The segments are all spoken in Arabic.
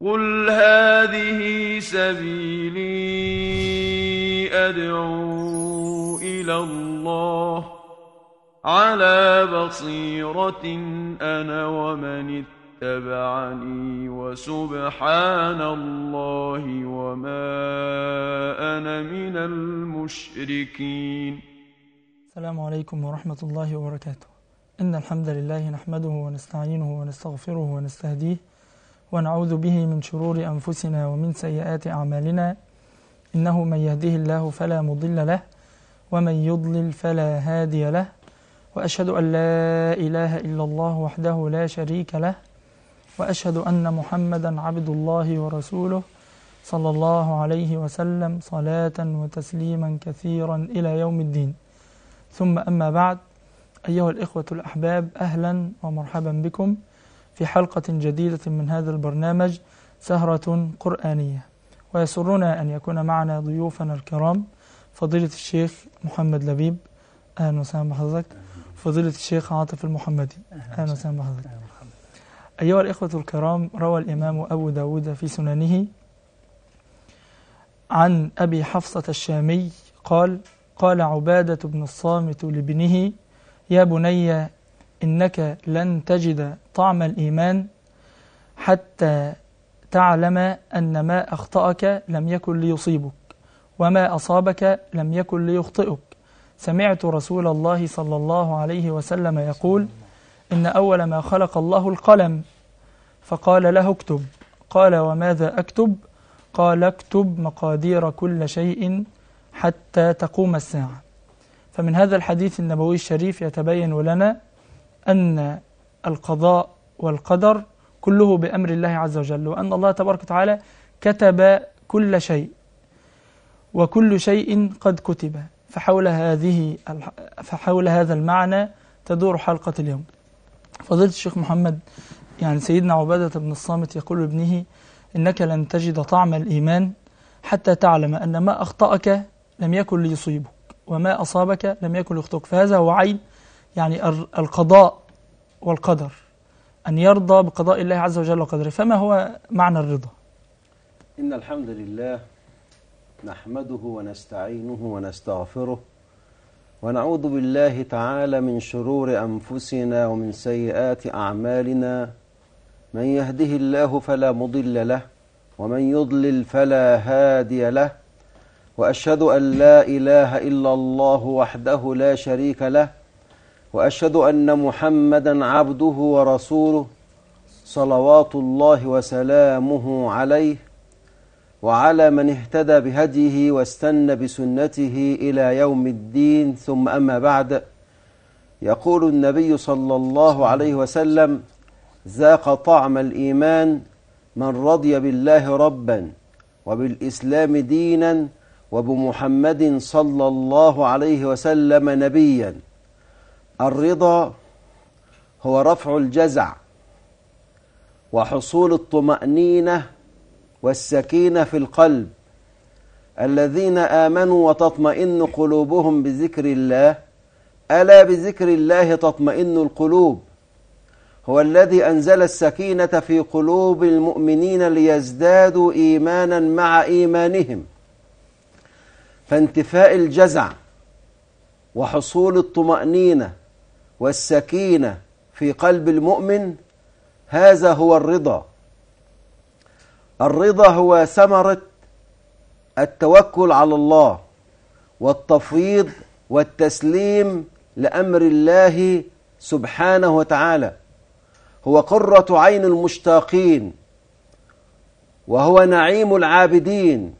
قل هذه سبيلي أدعو إلى الله على بصيرة أنا ومن اتبعني وسبحان الله وما أنا من المشركين. السلام عليكم ورحمة الله وبركاته. إن الحمد لله نحمده ونستعينه ونستغفره ونستهديه ونعوذ به من شرور أنفسنا ومن سيئات أعمالنا. إنه من يهده الله فلا مضل له ومن يضلل فلا هادي له. وأشهد أن لا إله إلا الله وحده لا شريك له. وأشهد أن محمدا عبد الله ورسوله صلى الله عليه وسلم صلاة وتسليما كثيرا إلى يوم الدين. ثم أما بعد أيها الإخوة الأحباب أهلا ومرحبا بكم. في حلقة جديدة من هذا البرنامج سهرة قرآنية. ويسرنا أن يكون معنا ضيوفنا الكرام فضيلة الشيخ محمد لبيب. أهلا وسهلا بحضرتك. فضيلة الشيخ عاطف المحمدي. أهلا وسهلا. بحضرتك. أيها الإخوة الكرام روى الإمام أبو داود في سننه عن أبي حفصة الشامي قال قال عبادة بن الصامت لابنه يا بني إنك لن تجد طعم الإيمان حتى تعلم أن ما أخطأك لم يكن ليصيبك وما أصابك لم يكن ليخطئك. سمعت رسول الله صلى الله عليه وسلم يقول إن أول ما خلق الله القلم. فقال له اكتب. قال وماذا أكتب؟ قال اكتب مقادير كل شيء حتى تقوم الساعة. فمن هذا الحديث النبوي الشريف يتبين لنا أن القضاء والقدر كله بأمر الله عز وجل وأن الله تبارك وتعالى كتب كل شيء وكل شيء قد كتب. فحول هذه فحول هذا المعنى تدور حلقة اليوم. فضيلة الشيخ محمد يعني سيدنا عبادة بن الصامت يقول لابنه إنك لن تجد طعم الإيمان حتى تعلم أن ما أخطأك لم يكن ليصيبك وما أصابك لم يكن ليخطئك. فهذا هو عين يعني القضاء والقدر أن يرضى بقضاء الله عز وجل وقدره. فما هو معنى الرضا؟ إن الحمد لله نحمده ونستعينه ونستغفره ونعوذ بالله تعالى من شرور أنفسنا ومن سيئات أعمالنا. من يهده الله فلا مضل له ومن يضلل فلا هادي له. وأشهد أن لا إله إلا الله وحده لا شريك له وأشهد أن محمدا عبده ورسوله صلوات الله وسلامه عليه وعلى من اهتدى بهديه واستنى بسنته إلى يوم الدين. ثم أما بعد يقول النبي صلى الله عليه وسلم ذاق طعم الإيمان من رضي بالله ربا وبالإسلام دينا وبمحمد صلى الله عليه وسلم نبيا الرضا هو رفع الجزع وحصول الطمأنينة والسكينة في القلب. الذين آمنوا وتطمئن قلوبهم بذكر الله ألا بذكر الله تطمئن القلوب؟ هو الذي أنزل السكينة في قلوب المؤمنين ليزدادوا إيمانا مع إيمانهم. فانتفاء الجزع وحصول الطمأنينة والسكينة في قلب المؤمن هذا هو الرضا. الرضا هو ثمرة التوكل على الله والتفويض والتسليم لأمر الله سبحانه وتعالى. هو قرة عين المشتاقين وهو نعيم العابدين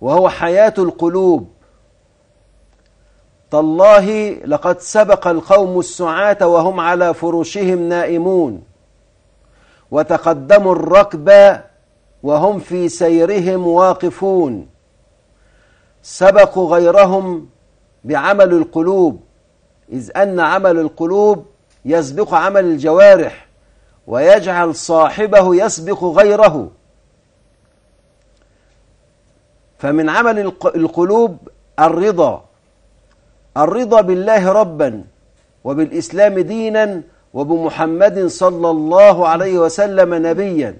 وهو حياة القلوب. تالله لقد سبق القوم السعاة وهم على فرشهم نائمون. وتقدموا الركب وهم في سيرهم واقفون. سبقوا غيرهم بعمل القلوب إذ أن عمل القلوب يسبق عمل الجوارح ويجعل صاحبه يسبق غيره. فمن عمل القلوب الرضا الرضا بالله ربا وبالإسلام دينا وبمحمد صلى الله عليه وسلم نبيا.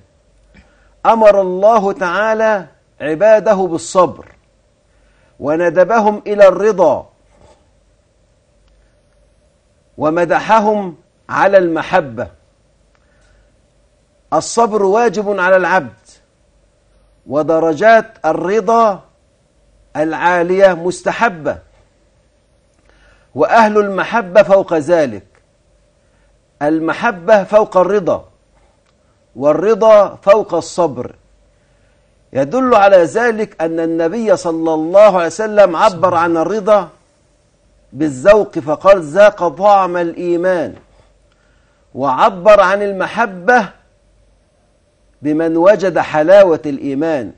أمر الله تعالى عباده بالصبر وندبهم إلى الرضا ومدحهم على المحبة. الصبر واجب على العبد ودرجات الرضا العالية مستحبة. وأهل المحبة فوق ذلك. المحبة فوق الرضا والرضا فوق الصبر. يدل على ذلك أن النبي صلى الله عليه وسلم عبر عن الرضا بالذوق فقال ذاق طعم الإيمان وعبر عن المحبة بمن وجد حلاوة الإيمان.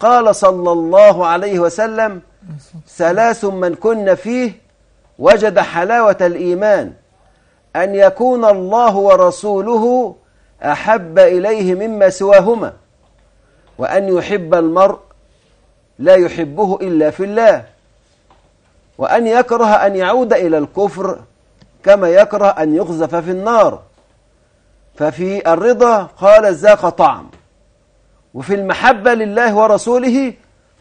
قال صلى الله عليه وسلم ثلاث من كن فيه وجد حلاوة الإيمان أن يكون الله ورسوله أحب إليه مما سواهما وأن يحب المرء لا يحبه إلا في الله وأن يكره أن يعود إلى الكفر كما يكره أن يقذف في النار. ففي الرضا قال ذاق طعم وفي المحبة لله ورسوله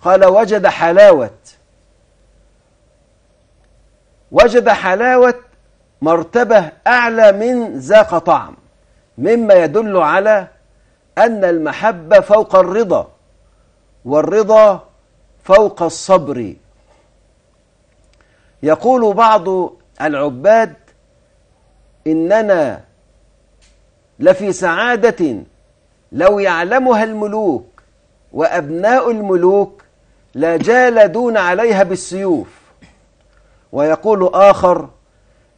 قال وجد حلاوة. وجد حلاوة مرتبة أعلى من ذاق طعم مما يدل على أن المحبة فوق الرضا والرضا فوق الصبر. يقول بعض العباد إننا لفي سعادة لو يعلمها الملوك وأبناء الملوك لجالدون عليها بالسيوف. ويقول آخر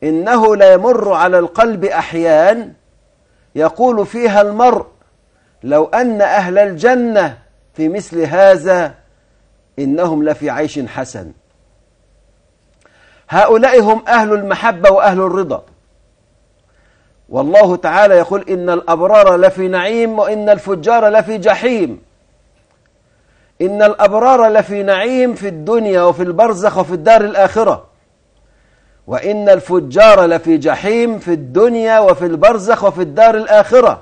إنه لا يمر على القلب أحيان يقول فيها المرء لو أن أهل الجنة في مثل هذا إنهم لفي عيش حسن. هؤلاء هم أهل المحبة وأهل الرضا. والله تعالى يقول إن الأبرار لفي نعيم وإن الفجار لفي جحيم. إن الأبرار لفي نعيم في الدنيا وفي البرزخ وفي الدار الآخرة. وإن الفجار لفي جحيم في الدنيا وفي البرزخ وفي الدار الآخرة.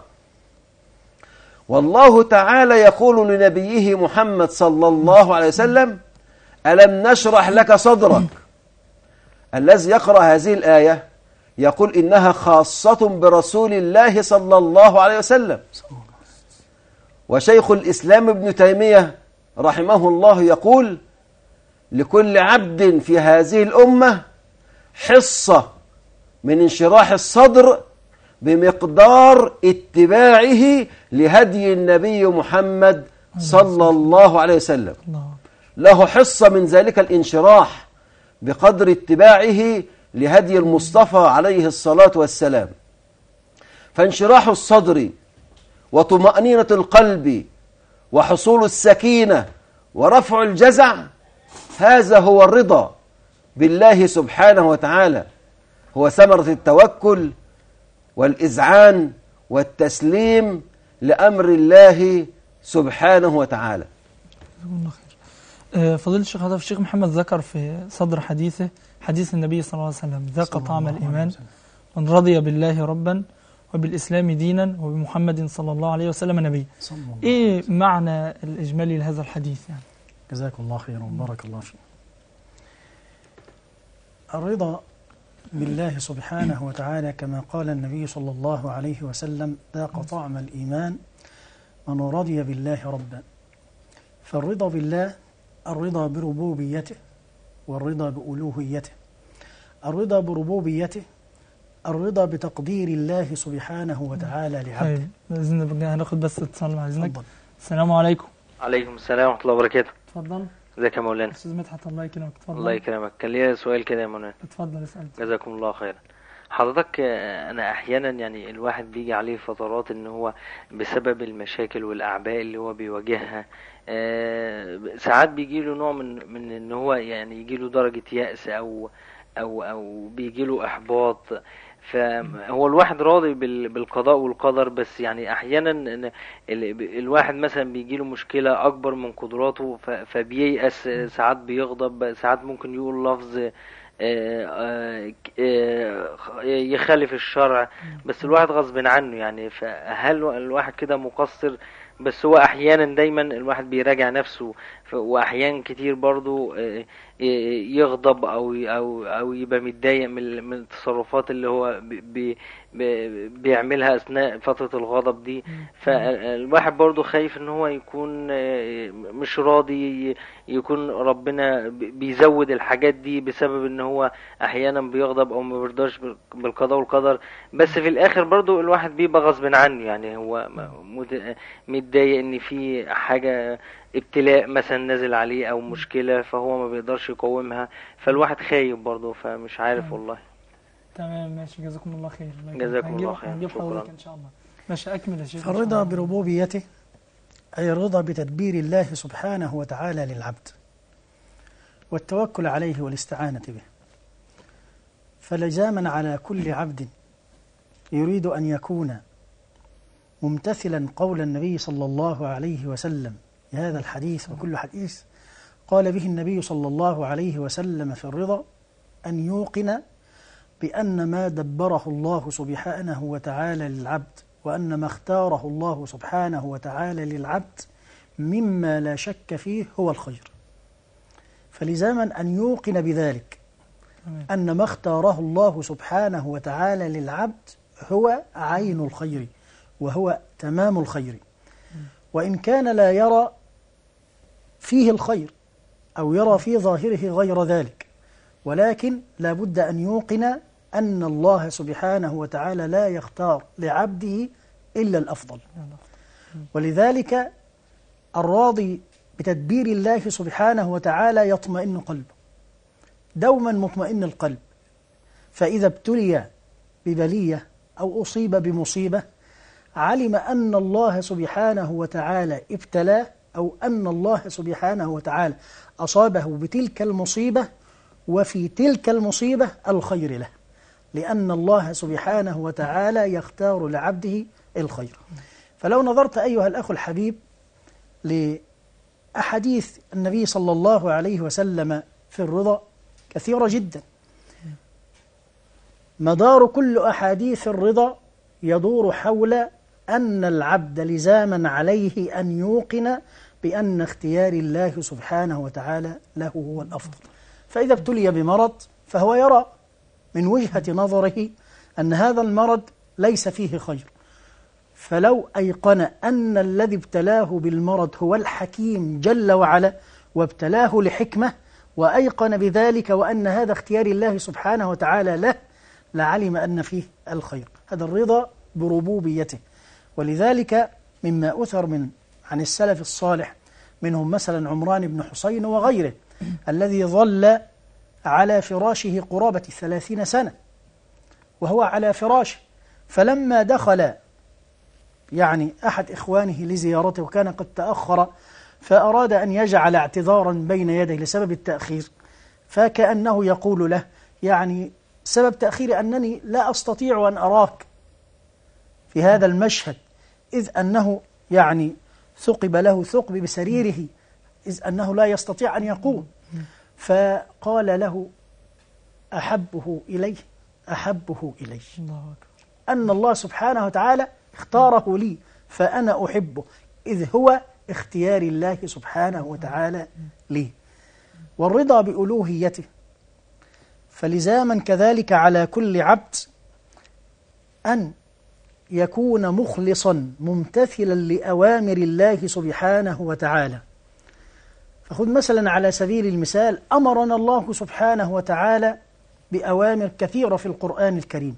والله تعالى يقول لنبيه محمد صلى الله عليه وسلم ألم نشرح لك صدرك؟ الذي يقرأ هذه الآية يقول إنها خاصة برسول الله صلى الله عليه وسلم. وشيخ الإسلام ابن تيمية رحمه الله يقول لكل عبد في هذه الأمة حصة من انشراح الصدر بمقدار اتباعه لهدي النبي محمد صلى الله عليه وسلم. له حصة من ذلك الانشراح بقدر اتباعه لهدي المصطفى عليه الصلاة والسلام. فانشراح الصدر وطمأنينة القلب وحصول السكينة ورفع الجزع هذا هو الرضا بالله سبحانه وتعالى هو ثمرة التوكل والإذعان والتسليم لأمر الله سبحانه وتعالى. جزاكم الله خير. آه، فضيلة الشيخ هذا الشيخ محمد ذكر في صدر حديثه حديث النبي صلى الله عليه وسلم ذاق طعم الإيمان من رضي بالله ربا وبالإسلام دينا وبمحمد صلى الله عليه وسلم نبيا إيه معنى الإجمالي لهذا الحديث يعني؟ جزاكم الله خيرا وبارك الله فيك. الرضا بالله سبحانه وتعالى كما قال النبي صلى الله عليه وسلم ذاق طعم الإيمان من رضي بالله ربا. فالرضا بالله الرضا بربوبيته والرضا بألوهيته. الرضا بربوبيته الرضا بتقدير الله سبحانه وتعالى لعبده. طيب بإذن الله هناخد بس اتصال مع إذنك. تفضل. السلام عليكم. عليكم السلام ورحمة الله وبركاته. اتفضل ازيك يا مولانا؟ أستاذ مدحت الله يكرمك. اتفضل الله يكرمك. كان ليا سؤال كده يا مولانا. اتفضل اسأل. جزاكم الله خيرا. حضرتك آه، أنا أحيانا يعني الواحد بيجي عليه فترات إن هو بسبب المشاكل والأعباء اللي هو بيواجهها آه، ساعات بيجي له نوع من من إن هو يعني يجي له درجة يأس أو أو أو بيجي له إحباط. فهو الواحد راضي بال- بالقضاء والقدر بس يعني أحيانا الواحد مثلا بيجي له مشكلة أكبر من قدراته فبييأس ساعات بيغضب ساعات ممكن يقول لفظ آه، آه، آه، يخالف الشرع بس الواحد غصب عنه يعني. فهل الواحد كده مقصر؟ بس هو أحيانا دايما الواحد بيراجع نفسه وأحيان كتير برضو آه، ي- يغضب أو أو أو يبقى متضايق من التصرفات اللي هو بي- بيعملها أثناء فترة الغضب دي. فالواحد برضو خايف إن هو يكون آه، مش راضي يكون ربنا بي- بيزود الحاجات دي بسبب إن هو أحيانا بيغضب أو ما بيرضاش بال- بالقضاء والقدر. بس في الآخر برضو الواحد بيبقى غصب عنه. يعني هو متضايق إن في حاجة ابتلاء مثلا نازل عليه أو مشكلة فهو ما بيقدرش يقاومها. فالواحد خايف برضه فمش عارف والله. تمام ماشي. جزاكم الله خير. جزاكم الله خير. هنجيب. حضرتك إن شاء الله. ماشي أكمل يا شيخ. فالرضا بربوبيته أي الرضا بتدبير الله سبحانه وتعالى للعبد والتوكل عليه والاستعانة به. فلزاما على كل عبد يريد أن يكون ممتثلا قول النبي صلى الله عليه وسلم. في هذا الحديث وكل حديث قال به النبي صلى الله عليه وسلم في الرضا أن يوقن بأن ما دبره الله سبحانه وتعالى للعبد وأن ما اختاره الله سبحانه وتعالى للعبد مما لا شك فيه هو الخير فلزاما أن يوقن بذلك. أن ما اختاره الله سبحانه وتعالى للعبد هو عين الخير وهو تمام الخير وإن كان لا يرى فيه الخير أو يرى في ظاهره غير ذلك ولكن لا بد أن يوقن أن الله سبحانه وتعالى لا يختار لعبده إلا الأفضل. ولذلك الراضي بتدبير الله سبحانه وتعالى يطمئن قلبه دوما مطمئن القلب. فإذا ابتلي ببلية أو أصيب بمصيبة علم أن الله سبحانه وتعالى ابتلاه أو أن الله سبحانه وتعالى أصابه بتلك المصيبة وفي تلك المصيبة الخير له لأن الله سبحانه وتعالى يختار لعبده الخير. فلو نظرت أيها الأخ الحبيب لأحاديث النبي صلى الله عليه وسلم في الرضا كثيرة جدا. مدار كل أحاديث الرضا يدور حول أن العبد لزاما عليه أن يوقن بأن اختيار الله سبحانه وتعالى له هو الأفضل. فإذا ابتلي بمرض فهو يرى من وجهة نظره أن هذا المرض ليس فيه خير فلو أيقن أن الذي ابتلاه بالمرض هو الحكيم جل وعلا وابتلاه لحكمة وأيقن بذلك وأن هذا اختيار الله سبحانه وتعالى له لعلم أن فيه الخير. هذا الرضا بربوبيته. ولذلك مما أثر من عن السلف الصالح منهم مثلا عمران بن حسين وغيره. الذي ظل على فراشه قرابة الثلاثين سنة وهو على فراشه. فلما دخل يعني أحد إخوانه لزيارته وكان قد تأخر فأراد أن يجعل اعتذارا بين يديه لسبب التأخير. فكأنه يقول له يعني سبب تأخيري أنني لا أستطيع أن أراك في هذا المشهد إذ أنه يعني ثقب له ثقب بسريره إذ أنه لا يستطيع أن يقوم فقال له أحبه إليه أحبه إليه. الله أن الله سبحانه وتعالى اختاره لي فأنا أحبه. إذ هو اختيار الله سبحانه وتعالى لي. والرضا بألوهيته. فلزاما كذلك على كل عبد أن يكون مخلصا ممتثلا لأوامر الله سبحانه وتعالى. فخذ مثلا على سبيل المثال أمرنا الله سبحانه وتعالى بأوامر كثيرة في القرآن الكريم.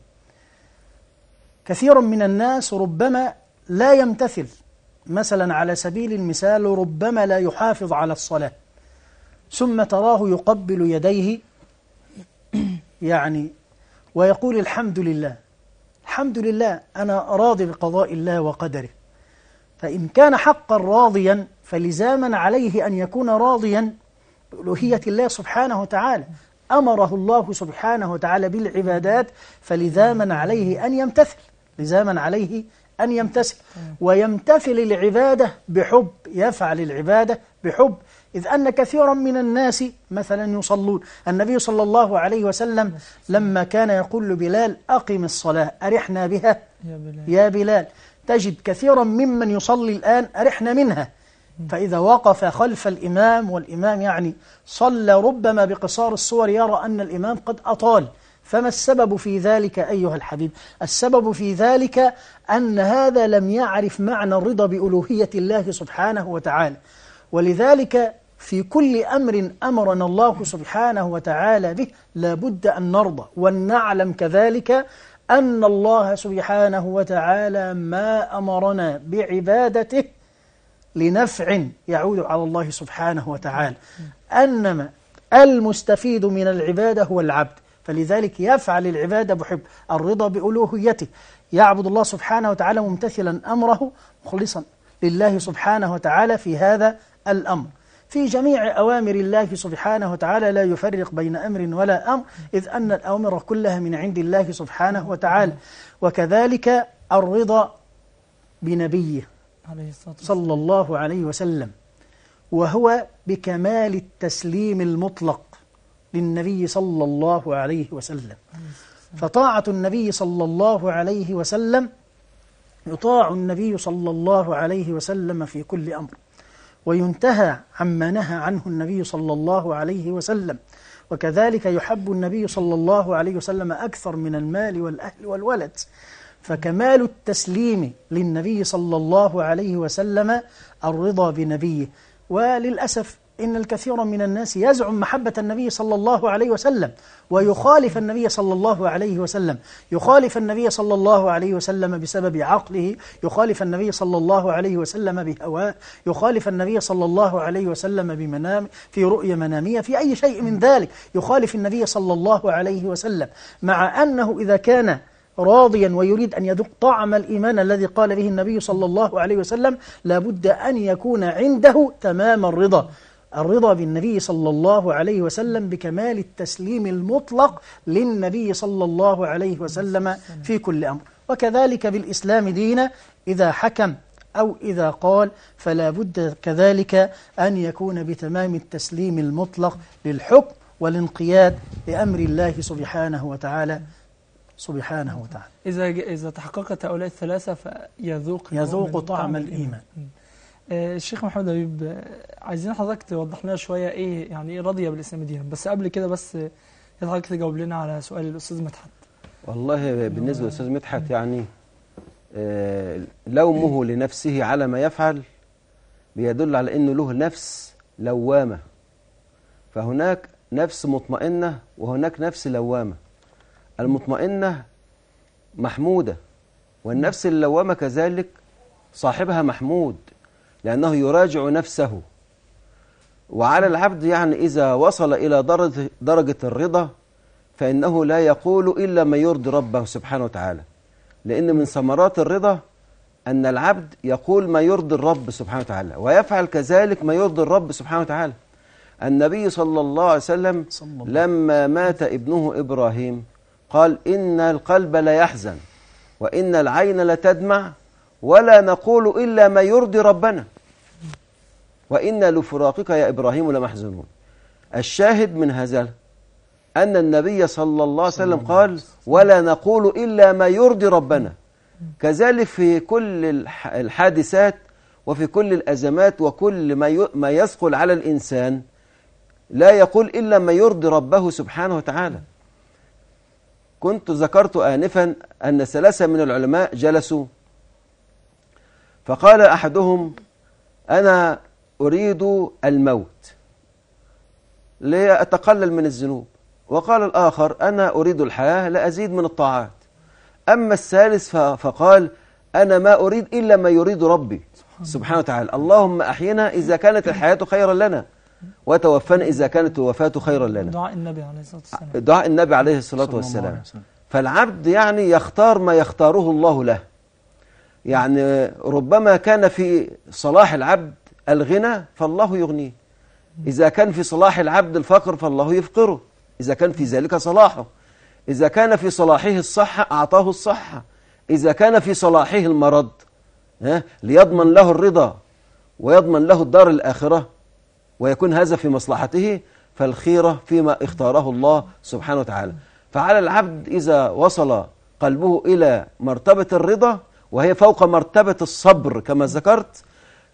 كثير من الناس ربما لا يمتثل مثلا على سبيل المثال ربما لا يحافظ على الصلاة ثم تراه يقبل يديه يعني ويقول الحمد لله. الحمد لله أنا راضي بقضاء الله وقدره. فإن كان حقا راضيا فلزاما عليه أن يكون راضيا بألوهية الله سبحانه وتعالى. أمره الله سبحانه وتعالى بالعبادات فلزاما عليه أن يمتثل. لزاما عليه أن يمتثل. ويمتثل العبادة بحب. يفعل العبادة بحب. إذ أن كثيرا من الناس مثلا يصلون. النبي صلى الله عليه وسلم لما كان يقول لبلال أقم الصلاة أرحنا بها. يا بلال. يا بلال تجد كثيرا ممن يصلي الآن أرحنا منها. فإذا وقف خلف الإمام والإمام يعني صلى ربما بقصار الصور يرى أن الإمام قد أطال. فما السبب في ذلك أيها الحبيب؟ السبب في ذلك أن هذا لم يعرف معنى الرضا بألوهية الله سبحانه وتعالى. ولذلك في كل أمر أمرنا الله سبحانه وتعالى به لابد أن نرضى. ولنعلم كذلك أن الله سبحانه وتعالى ما أمرنا بعبادته لنفع يعود على الله سبحانه وتعالى. أنما المستفيد من العبادة هو العبد. فلذلك يفعل العبادة بحب. الرضا بألوهيته. يعبد الله سبحانه وتعالى ممتثلا أمره مخلصا لله سبحانه وتعالى في هذا الأمر. في جميع أوامر الله سبحانه وتعالى لا يفرق بين أمر ولا أمر إذ أن الأوامر كلها من عند الله سبحانه وتعالى. وكذلك الرضا بنبيه. عليه صلى الله عليه وسلم. وهو بكمال التسليم المطلق للنبي صلى الله عليه وسلم. فطاعة النبي صلى الله عليه وسلم يطاع النبي صلى الله عليه وسلم في كل أمر. وينتهى عما نهى عنه النبي صلى الله عليه وسلم. وكذلك يحب النبي صلى الله عليه وسلم أكثر من المال والأهل والولد. فكمال التسليم للنبي صلى الله عليه وسلم الرضا بنبيه. وللأسف إن الكثير من الناس يزعم محبة النبي صلى الله عليه وسلم ويخالف النبي صلى الله عليه وسلم. يخالف النبي صلى الله عليه وسلم بسبب عقله يخالف النبي صلى الله عليه وسلم بهواه يخالف النبي صلى الله عليه وسلم بمنام في رؤية منامية في أي شيء من ذلك. يخالف النبي صلى الله عليه وسلم. مع أنه إذا كان راضيا ويريد أن يذوق طعم الإيمان الذي قال به النبي صلى الله عليه وسلم لابد أن يكون عنده تمام الرضا. الرضا بالنبي صلى الله عليه وسلم بكمال التسليم المطلق للنبي صلى الله عليه وسلم في كل أمر. وكذلك بالإسلام دينا إذا حكم أو إذا قال فلا بد كذلك أن يكون بتمام التسليم المطلق للحكم والانقياد لأمر الله سبحانه وتعالى. سبحانه وتعالى. إذا إذا تحققت هؤلاء الثلاثة فيذوق يذوق طعم الإيمان. آه، الشيخ محمد حبيب عايزين حضرتك توضح لنا شوية إيه يعني إيه راضية بالإسلام دينا بس قبل كده بس حضرتك تجاوب لنا على سؤال الأستاذ مدحت. والله بالنسبة للأستاذ مدحت يعني آه، لومه لنفسه على ما يفعل بيدل على أنه له نفس لوامة. فهناك نفس مطمئنة وهناك نفس لوامة. المطمئنة محمودة والنفس اللوامة كذلك صاحبها محمود لأنه يراجع نفسه. وعلى العبد يعني إذا وصل إلى درجة, درجة الرضا فإنه لا يقول إلا ما يرضي ربه سبحانه وتعالى. لأن من ثمرات الرضا أن العبد يقول ما يرضي الرب سبحانه وتعالى ويفعل كذلك ما يرضي الرب سبحانه وتعالى. النبي صلى الله عليه وسلم صلى الله لما مات ابنه إبراهيم قال إن القلب لا يحزن وإن العين لتدمع ولا نقول إلا ما يرضي ربنا. وإن لفراقك يا إبراهيم لمحزنون الشاهد من هذا أن النبي صلى الله عليه وسلم قال ولا نقول إلا ما يرضي ربنا. كذلك في كل الح- الحادثات وفي كل الأزمات وكل ما يثقل على الإنسان لا يقول إلا ما يرضي ربه سبحانه وتعالى. كنت ذكرت آنفا أن ثلاثة من العلماء جلسوا. فقال أحدهم أنا أريد الموت. لأتقلل من الذنوب. وقال الآخر أنا أريد الحياة لأزيد من الطاعات. أما الثالث فقال أنا ما أريد إلا ما يريد ربي. سبحانه وتعالى. اللهم أحينا إذا كانت الحياة خيرا لنا. وتوفنا إذا كانت الوفاة خيرا لنا. دعاء النبي عليه الصلاة والسلام. دعاء النبي عليه الصلاة صلى الله والسلام. عليه وسلم. فالعبد يعني يختار ما يختاره الله له. يعني ربما كان في صلاح العبد الغنى فالله يغنيه. إذا كان في صلاح العبد الفقر فالله يفقره. إذا كان في ذلك صلاحه. إذا كان في صلاحه الصحة أعطاه الصحة. إذا كان في صلاحه المرض ها، ليضمن له الرضا ويضمن له الدار الآخرة ويكون هذا في مصلحته فالخيرة فيما اختاره الله سبحانه وتعالى. فعلى العبد إذا وصل قلبه إلى مرتبة الرضا وهي فوق مرتبة الصبر كما ذكرت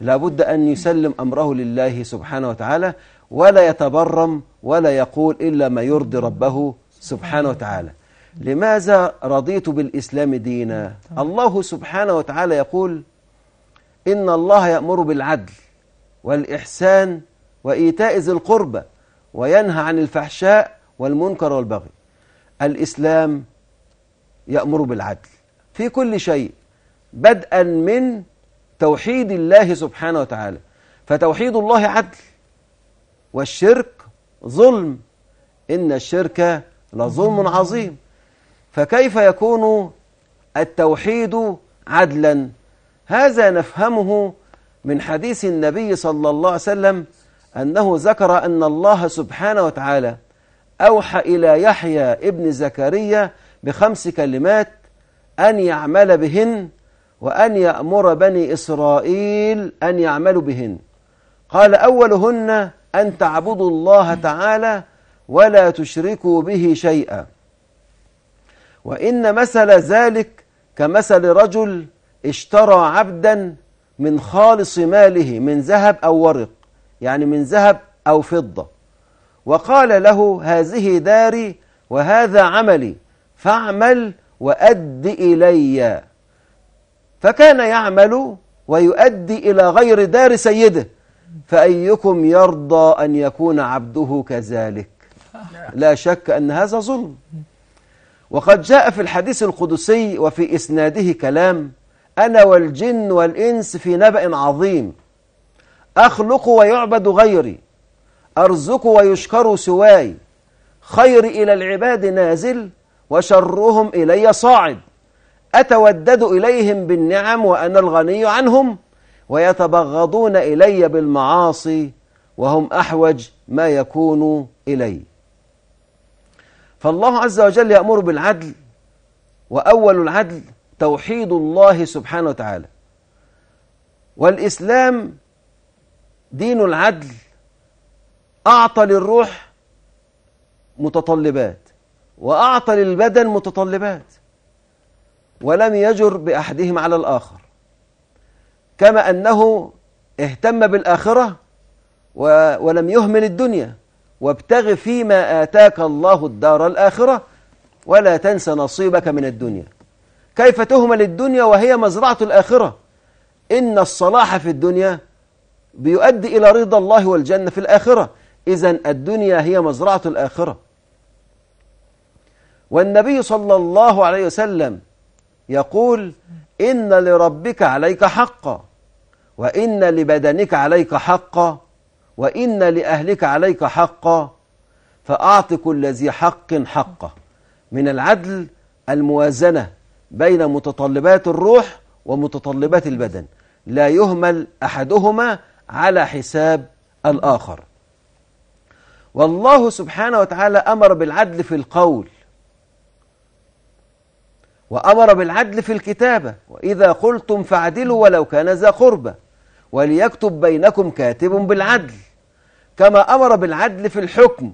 لابد أن يسلم أمره لله سبحانه وتعالى ولا يتبرم ولا يقول إلا ما يرضي ربه سبحانه وتعالى. لماذا رضيت بالإسلام دينا؟ الله سبحانه وتعالى يقول إن الله يأمر بالعدل والإحسان وإيتاء ذي القربى وينهى عن الفحشاء والمنكر والبغي. الإسلام يأمر بالعدل في كل شيء بدءا من توحيد الله سبحانه وتعالى. فتوحيد الله عدل والشرك ظلم. إن الشرك لظلم عظيم. فكيف يكون التوحيد عدلا؟ هذا نفهمه من حديث النبي صلى الله عليه وسلم أنه ذكر أن الله سبحانه وتعالى أوحى إلى يحيى ابن زكريا بخمس كلمات أن يعمل بهن وأن يأمر بني إسرائيل أن يعملوا بهن. قال أولهن أن تعبدوا الله تعالى ولا تشركوا به شيئا. وإن مثل ذلك كمثل رجل اشترى عبدا من خالص ماله من ذهب أو ورق. يعني من ذهب أو فضة. وقال له هذه داري وهذا عملي فاعمل وأد إلي. فكان يعمل ويؤدي إلى غير دار سيده فأيكم يرضى أن يكون عبده كذلك؟ لا شك أن هذا ظلم. وقد جاء في الحديث القدسي وفي إسناده كلام أنا والجن والإنس في نبأ عظيم. أخلق ويعبد غيري أرزق ويشكر سواي خير إلى العباد نازل وشرهم إلي صاعد. أتودد إليهم بالنعم وأنا الغني عنهم ويتبغضون إلي بالمعاصي وهم أحوج ما يكون إلي. فالله عز وجل يأمر بالعدل وأول العدل توحيد الله سبحانه وتعالى. والإسلام دين العدل أعطى للروح متطلبات وأعطى للبدن متطلبات ولم يجر بأحدهم على الآخر كما أنه اهتم بالآخرة ولم يهمل الدنيا وابتغ فيما آتاك الله الدار الآخرة ولا تنس نصيبك من الدنيا. كيف تهمل الدنيا وهي مزرعة الآخرة؟ إن الصلاح في الدنيا بيؤدي إلى رضا الله والجنة في الآخرة. إذا الدنيا هي مزرعة الآخرة. والنبي صلى الله عليه وسلم يقول إن لربك عليك حقا وإن لبدنك عليك حقا وإن لأهلك عليك حقا فأعط كل ذي حق حقه. من العدل الموازنة بين متطلبات الروح ومتطلبات البدن. لا يهمل أحدهما على حساب الآخر. والله سبحانه وتعالى أمر بالعدل في القول وأمر بالعدل في الكتابة. وإذا قلتم فاعدلوا ولو كان ذا قربى وليكتب بينكم كاتب بالعدل. كما أمر بالعدل في الحكم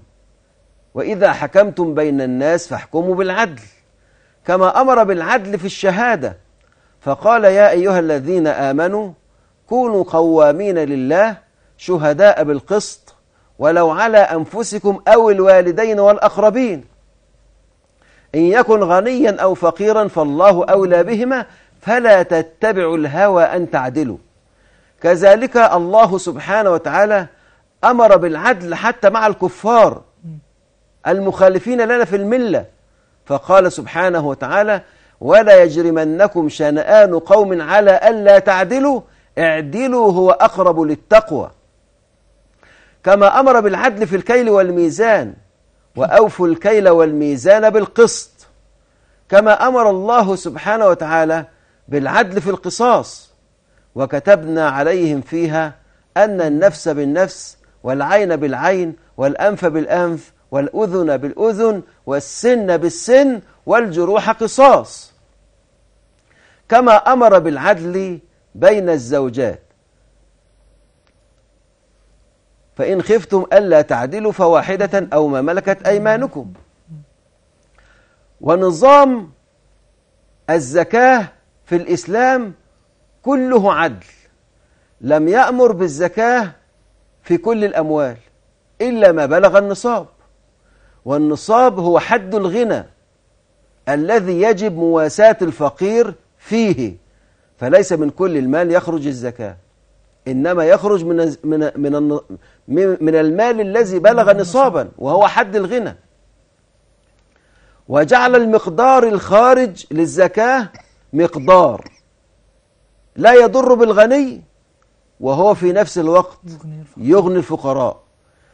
وإذا حكمتم بين الناس فاحكموا بالعدل. كما أمر بالعدل في الشهادة فقال يا أيها الذين آمنوا كونوا قوامين لله شهداء بالقسط ولو على أنفسكم أو الوالدين والأقربين. إن يكن غنيا أو فقيرا فالله أولى بهما فلا تتبعوا الهوى أن تعدلوا. كذلك الله سبحانه وتعالى أمر بالعدل حتى مع الكفار المخالفين لنا في الملة. فقال سبحانه وتعالى ولا يجرمنكم شنآن قوم على ألا تعدلوا اعدلوا هو أقرب للتقوى. كما أمر بالعدل في الكيل والميزان وأوفوا الكيل والميزان بالقسط. كما أمر الله سبحانه وتعالى بالعدل في القصاص وكتبنا عليهم فيها أن النفس بالنفس والعين بالعين والأنف بالأنف والأذن بالأذن والسن بالسن والجروح قصاص. كما أمر بالعدل بين الزوجات. فإن خفتم ألا تعدلوا فواحدة أو ما ملكت أيمانكم. ونظام الزكاة في الإسلام كله عدل. لم يأمر بالزكاة في كل الأموال إلا ما بلغ النصاب. والنصاب هو حد الغنى الذي يجب مواساة الفقير فيه. فليس من كل المال يخرج الزكاة. إنما يخرج من من من من المال الذي بلغ نصابا وهو حد الغنى. وجعل المقدار الخارج للزكاة مقدار. لا يضر بالغني وهو في نفس الوقت. يغني الفقراء.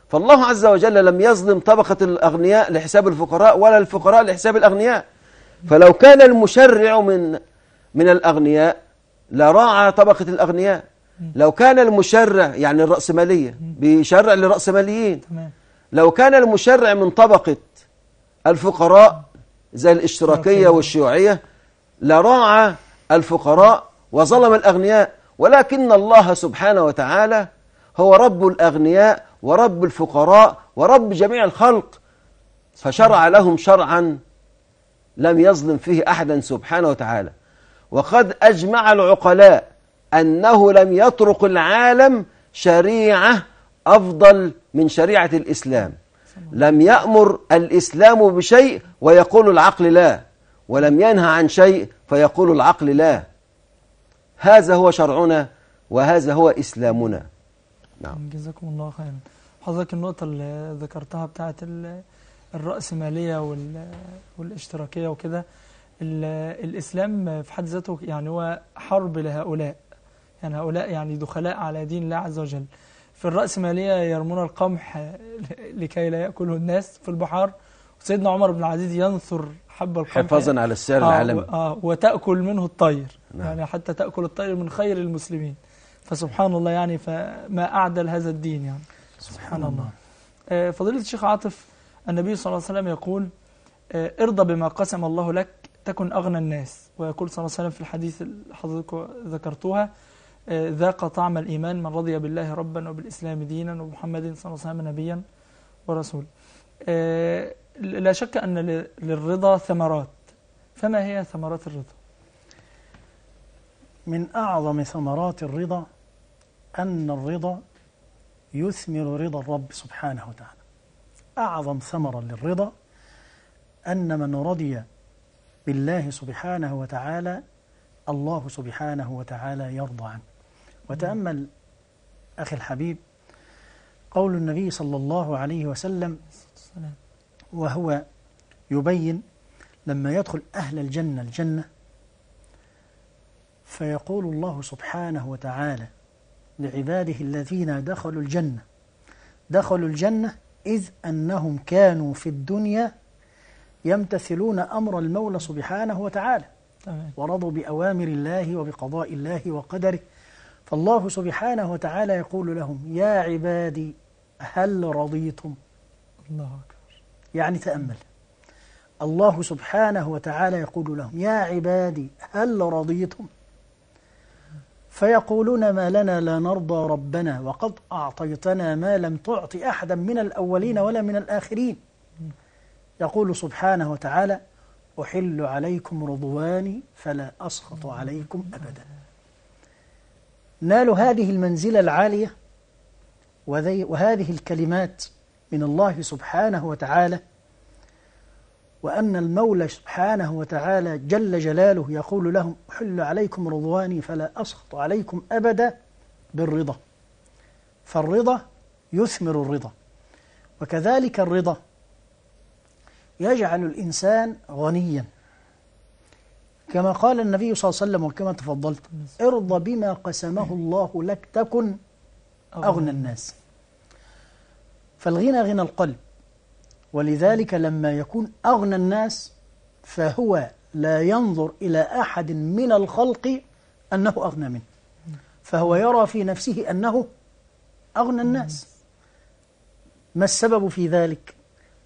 فالله عز وجل لم يظلم طبقة الأغنياء لحساب الفقراء ولا الفقراء لحساب الأغنياء. فلو كان المشرع من من الأغنياء لراعى طبقة الأغنياء. لو كان المشرع يعني الرأسمالية بيشرع للرأسماليين لو كان المشرع من طبقة الفقراء زي الاشتراكية والشيوعية لراعى الفقراء وظلم الأغنياء. ولكن الله سبحانه وتعالى هو رب الأغنياء ورب الفقراء ورب جميع الخلق. فشرع لهم شرعا لم يظلم فيه أحدا سبحانه وتعالى. وقد أجمع العقلاء أنه لم يطرق العالم شريعة أفضل من شريعة الإسلام. لم يأمر الإسلام بشيء ويقول العقل لا ولم ينهى عن شيء فيقول العقل لا. هذا هو شرعنا وهذا هو إسلامنا. نعم. جزاكم الله خيرا. حضرتك النقطة اللي ذكرتها بتاعت ال- الرأسمالية وال- والاشتراكية وكده الإسلام في حد ذاته يعني هو حرب لهؤلاء. يعني هؤلاء يعني دخلاء على دين الله عز وجل. في الرأسمالية يرمون القمح لكي لا يأكله الناس في البحار. وسيدنا عمر بن العزيز ينثر حب القمح. حفاظا على السعر آه العالمي. آه وتأكل منه الطير. نعم. يعني حتى تأكل الطير من خير المسلمين. فسبحان الله يعني فما أعدل هذا الدين يعني. سبحان الله. آه، فضيلة الشيخ عاطف النبي صلى الله عليه وسلم يقول آه، ارضى بما قسم الله لك تكن أغنى الناس. ويقول صلى الله عليه وسلم في الحديث اللي حضرتك ذكرتوها آه، ذاق طعم الإيمان من رضي بالله ربا وبالإسلام دينا ومحمد صلى الله عليه وسلم نبيا ورسولا آه، لا شك أن للرضا ثمرات. فما هي ثمرات الرضا؟ من أعظم ثمرات الرضا أن الرضا يثمر رضا الرب سبحانه وتعالى. أعظم ثمرة للرضا أن من رضي بالله سبحانه وتعالى الله سبحانه وتعالى يرضى عنه وتأمل أخي الحبيب قول النبي صلى الله عليه وسلم. وهو يبين لما يدخل أهل الجنة الجنة فيقول الله سبحانه وتعالى لعباده الذين دخلوا الجنة دخلوا الجنة إذ أنهم كانوا في الدنيا يمتثلون أمر المولى سبحانه وتعالى. ورضوا بأوامر الله وبقضاء الله وقدره. فالله سبحانه وتعالى يقول لهم يا عبادي هل رضيتم؟ الله أكبر. يعني تأمل. الله سبحانه وتعالى يقول لهم يا عبادي هل رضيتم؟ فيقولون ما لنا لا نرضى ربنا وقد أعطيتنا ما لم تعط أحدا من الأولين ولا من الآخرين. يقول سبحانه وتعالى أحل عليكم رضواني فلا أسخط عليكم أبدا. نالوا هذه المنزلة العالية وهذه الكلمات من الله سبحانه وتعالى وأن المولى سبحانه وتعالى جل جلاله يقول لهم أحل عليكم رضواني فلا أسخط عليكم أبدا بالرضا. فالرضا يثمر الرضا وكذلك الرضا يجعل الإنسان غنيا. كما قال النبي صلى الله عليه وسلم وكما تفضلت ارضى بما قسمه الله لك تكن أغنى الناس. فالغنى غنى القلب ولذلك لما يكون أغنى الناس فهو لا ينظر إلى أحد من الخلق أنه أغنى منه. فهو يرى في نفسه أنه أغنى الناس. ما السبب في ذلك؟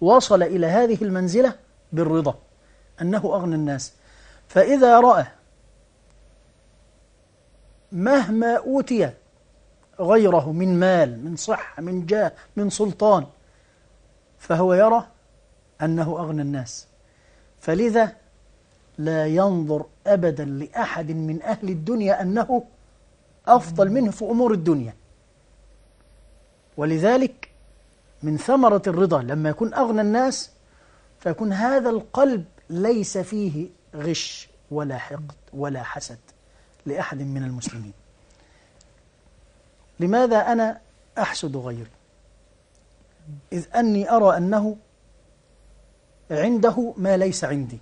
وصل إلى هذه المنزلة بالرضا أنه أغنى الناس. فإذا رأى مهما أوتي غيره من مال من صحة من جاه من سلطان فهو يرى أنه أغنى الناس. فلذا لا ينظر أبدا لأحد من أهل الدنيا أنه أفضل منه في أمور الدنيا. ولذلك من ثمرة الرضا. لما يكون أغنى الناس فيكون هذا القلب ليس فيه غش ولا حقد ولا حسد لأحد من المسلمين. لماذا أنا أحسد غيري؟ إذ أني أرى أنه عنده ما ليس عندي.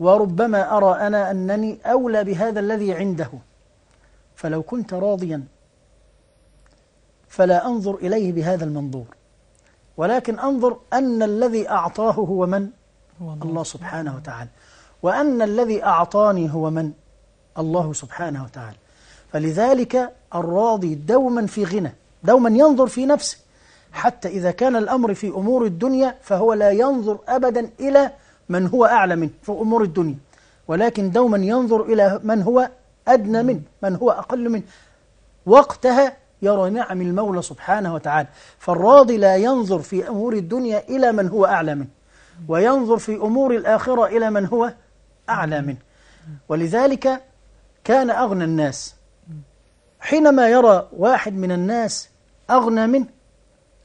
وربما أرى أنا أنني أولى بهذا الذي عنده. فلو كنت راضيا فلا أنظر إليه بهذا المنظور. ولكن أنظر أن الذي أعطاه هو من؟ هو الله. سبحانه وتعالى. وأن الذي أعطاني هو من؟ الله سبحانه وتعالى. فلذلك الراضي دوما في غنى دوما ينظر في نفسه. حتى إذا كان الأمر في أمور الدنيا فهو لا ينظر أبدا إلى من هو أعلى منه في أمور الدنيا. ولكن دوما ينظر إلى من هو أدنى منه من هو أقل منه. وقتها يرى نعم المولى سبحانه وتعالى فالراضي لا ينظر في أمور الدنيا إلى من هو أعلى منه وينظر في أمور الآخرة إلى من هو أعلى منه. ولذلك كان أغنى الناس. حينما يرى واحد من الناس أغنى منه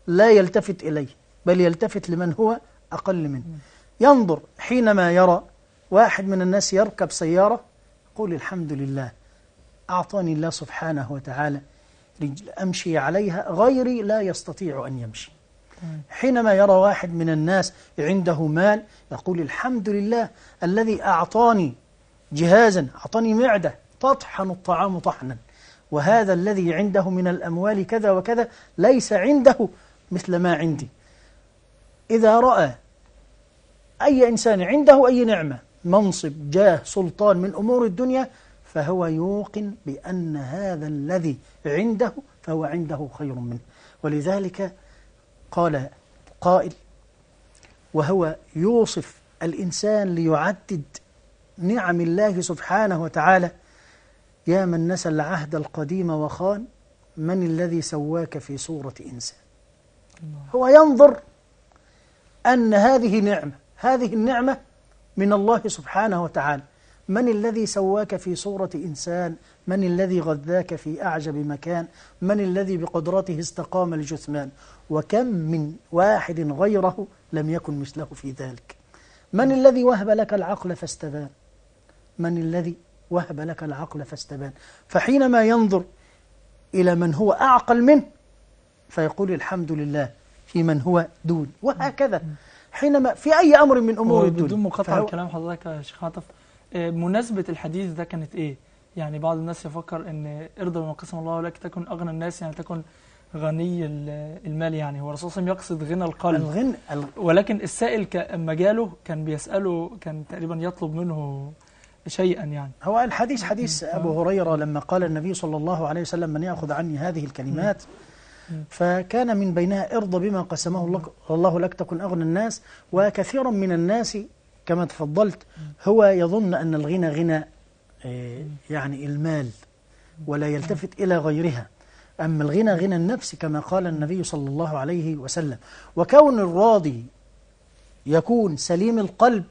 لا يلتفت إليه بل يلتفت لمن هو أقل منه. ينظر حينما يرى واحد من الناس يركب سيارة يقول الحمد لله أعطاني الله سبحانه وتعالى رجل أمشي عليها غيري لا يستطيع أن يمشي. حينما يرى واحد من الناس عنده مال يقول الحمد لله الذي أعطاني جهازا أعطاني معدة تطحن الطعام طحنا. وهذا الذي عنده من الأموال كذا وكذا ليس عنده مثل ما عندي. إذا رأى أي إنسان عنده أي نعمة منصب جاه سلطان من أمور الدنيا فهو يوقن بأن هذا الذي عنده فهو عنده خير منه. ولذلك قال قائل وهو يوصف الإنسان ليعدد نعم الله سبحانه وتعالى يا من نسى العهد القديم وخان من الذي سواك في صورة إنسان؟ هو ينظر أن هذه نعمة هذه النعمة من الله سبحانه وتعالى. من الذي سواك في صورة إنسان؟ من الذي غذاك في أعجب مكان؟ من الذي بقدرته استقام الجثمان؟ وكم من واحد غيره لم يكن مثله في ذلك. من الذي وهب لك العقل فاستبان؟ من الذي وهب لك العقل فاستبان؟ فحينما ينظر إلى من هو أعقل منه فيقول الحمد لله في من هو دون وهكذا. حينما في أي أمر من أمور الدنيا. بدون مقاطعة فهو- كلام حضرتك يا شيخ عاطف مناسبة الحديث ده كانت إيه؟ يعني بعض الناس يفكر إن ارضى بما قسم الله لك تكن أغنى الناس يعني تكن غني ال- المال يعني. هو الرسول صلى الله عليه وسلم يقصد غنى القلب. الغنى الغ- ولكن السائل اما جاله كان بيسأله كان تقريبا يطلب منه شيئا يعني. هو الحديث حديث أبو هريرة لما قال النبي صلى الله عليه وسلم من يأخذ عني هذه الكلمات فكان من بينها ارضى بما قسمه الله, الله لك تكن أغنى الناس وكثيرا من الناس كما تفضلت هو يظن أن الغنى غنى آه، يعني المال ولا يلتفت إلى غيرها. أما الغنى غنى النفس كما قال النبي صلى الله عليه وسلم. وكون الراضي يكون سليم القلب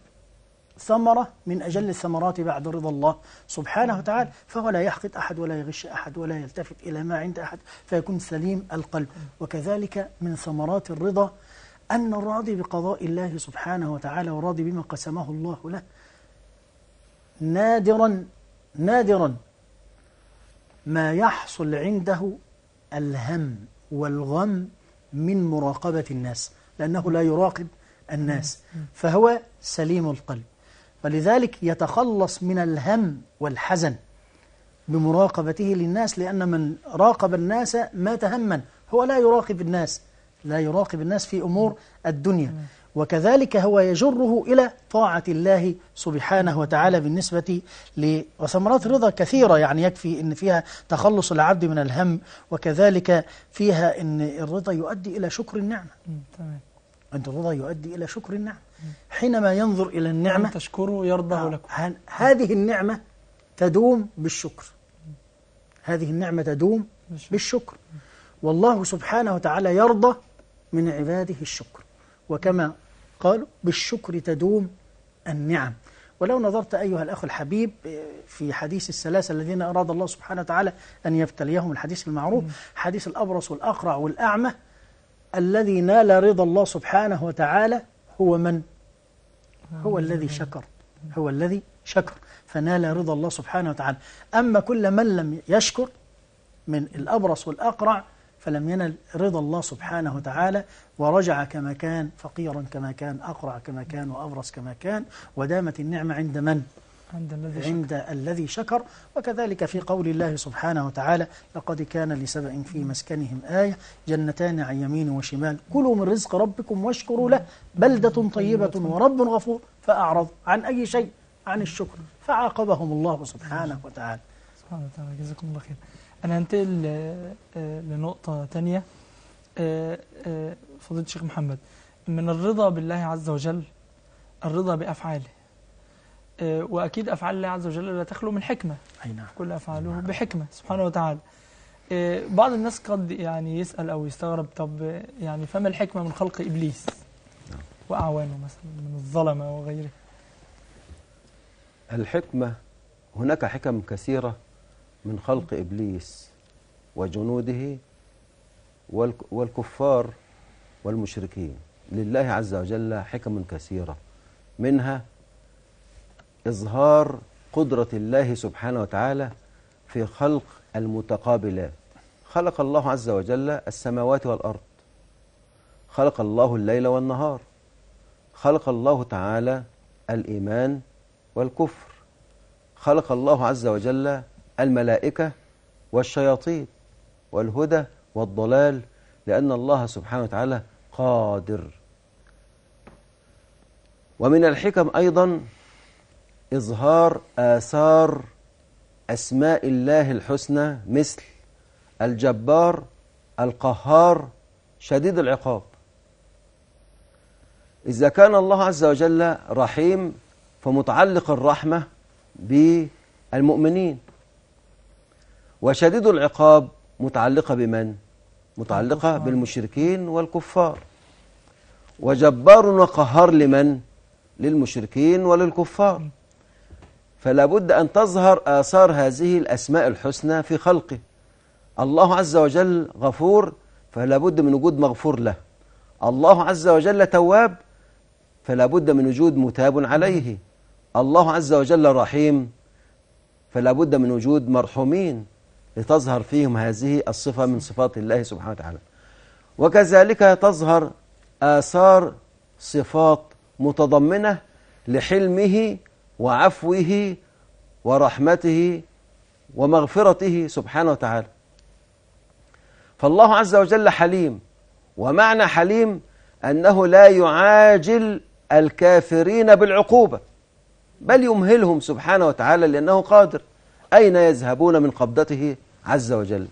ثمرة من أجل الثمرات بعد رضا الله سبحانه وتعالى فهو لا يحقد أحد ولا يغش أحد ولا يلتفت إلى ما عند أحد فيكون سليم القلب. وكذلك من ثمرات الرضا أن الراضي بقضاء الله سبحانه وتعالى والراضي بما قسمه الله له. نادرا نادرا ما يحصل عنده الهم والغم من مراقبة الناس لأنه لا يراقب الناس فهو سليم القلب. ولذلك يتخلص من الهم والحزن بمراقبته للناس لأن من راقب الناس مات هما هو لا يراقب الناس. لا يراقب الناس في أمور الدنيا. وكذلك هو يجره إلى طاعة الله سبحانه وتعالى بالنسبة ل وثمرات الرضا كثيرة يعني يكفي أن فيها تخلص العبد من الهم وكذلك فيها أن الرضا يؤدي إلى شكر النعمة. أن الرضا يؤدي إلى شكر النعمة. حينما ينظر إلى النعمة أن تشكروا يرضه آه، لكم. هذه النعمة تدوم بالشكر؟ هذه النعمة تدوم. بالشكر. والله سبحانه وتعالى يرضى من عباده الشكر. وكما قالوا بالشكر تدوم النعم. ولو نظرت أيها الأخ الحبيب في حديث الثلاثة الذين أراد الله سبحانه وتعالى أن يبتليهم الحديث المعروف حديث الأبرص والأقرع والأعمى الذي نال رضا الله سبحانه وتعالى هو من؟ هو الذي شكر. هو الذي شكر. فنال رضا الله سبحانه وتعالى. أما كل من لم يشكر من الأبرص والأقرع فلم ينل رضا الله سبحانه وتعالى ورجع كما كان فقيرا كما كان أقرع كما كان وأبرص كما كان ودامت النعمة عند من؟ عند الذي شكر. عند الذي شكر وكذلك في قول الله سبحانه وتعالى لقد كان لسبأ في مسكنهم آية جنتان عن يمين وشمال كلوا من رزق ربكم واشكروا له بلدة طيبة ورب غفور فأعرض عن أي شيء عن الشكر فعاقبهم الله سبحانه وتعالى سبحانه وتعالى جزاكم الله خير أنا هنتقل آه، لنقطة تانية. آه، آه، فضيلة الشيخ محمد من الرضا بالله عز وجل الرضا بأفعاله. وأكيد أفعال الله عز وجل لا تخلو من حكمة. أي نعم. كل أفعاله بحكمة سبحانه وتعالى. بعض الناس قد يعني يسأل أو يستغرب طب يعني فما الحكمة من خلق إبليس؟ وأعوانه مثلا من الظلمة وغيره. الحكمة هناك حكم كثيرة من خلق إبليس وجنوده والك- والكفار والمشركين. لله عز وجل حكم كثيرة. منها إظهار قدرة الله سبحانه وتعالى في خلق المتقابلات خلق الله عز وجل السماوات والأرض. خلق الله الليل والنهار. خلق الله تعالى الإيمان والكفر. خلق الله عز وجل الملائكة والشياطين والهدى والضلال لأن الله سبحانه وتعالى قادر. ومن الحكم أيضا إظهار آثار أسماء الله الحسنى مثل الجبار القهار شديد العقاب. إذا كان الله عز وجل رحيم فمتعلق الرحمة بالمؤمنين. وشديد العقاب متعلقة بمن؟ متعلقة. بالمشركين والكفار وجبار وقهار لمن؟ للمشركين وللكفار فلا بد أن تظهر آثار هذه الأسماء الحسنى في خلقه الله عز وجل غفور فلا بد من وجود مغفور له الله عز وجل تواب فلا بد من وجود متاب عليه الله عز وجل رحيم فلا بد من وجود مرحومين لتظهر فيهم هذه الصفة من صفات الله سبحانه وتعالى. وكذلك تظهر آثار صفات متضمنة لحلمه وعفوه ورحمته ومغفرته سبحانه وتعالى. فالله عز وجل حليم ومعنى حليم أنه لا يعاجل الكافرين بالعقوبة بل يمهلهم سبحانه وتعالى لأنه قادر. أين يذهبون من قبضته؟ عز وجل.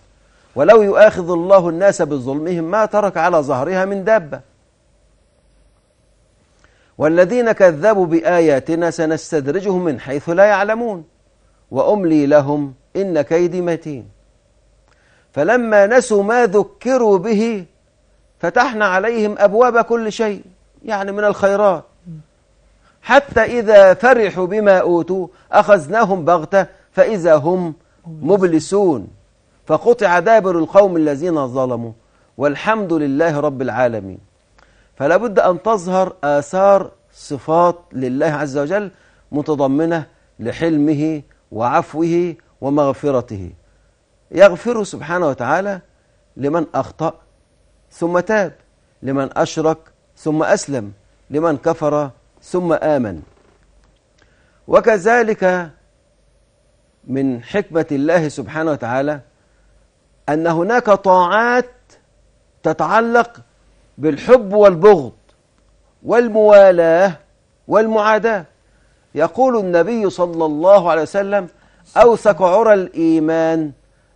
ولو يؤاخذ الله الناس بظلمهم ما ترك على ظهرها من دابة. والذين كذبوا بآياتنا سنستدرجهم من حيث لا يعلمون. وأملي لهم إن كيدي متين. فلما نسوا ما ذكروا به فتحنا عليهم أبواب كل شيء يعني من الخيرات. حتى إذا فرحوا بما أوتوا أخذناهم بغتة فإذا هم مبلسون. فقطع دابر القوم الذين ظلموا والحمد لله رب العالمين. فلا بد أن تظهر آثار صفات لله عز وجل متضمنة لحلمه وعفوه ومغفرته. يغفر سبحانه وتعالى لمن أخطأ ثم تاب لمن أشرك ثم أسلم لمن كفر ثم آمن. وكذلك من حكمة الله سبحانه وتعالى أن هناك طاعات تتعلق بالحب والبغض والموالاة والمعاداة يقول النبي صلى الله عليه وسلم أوثق عرى الإيمان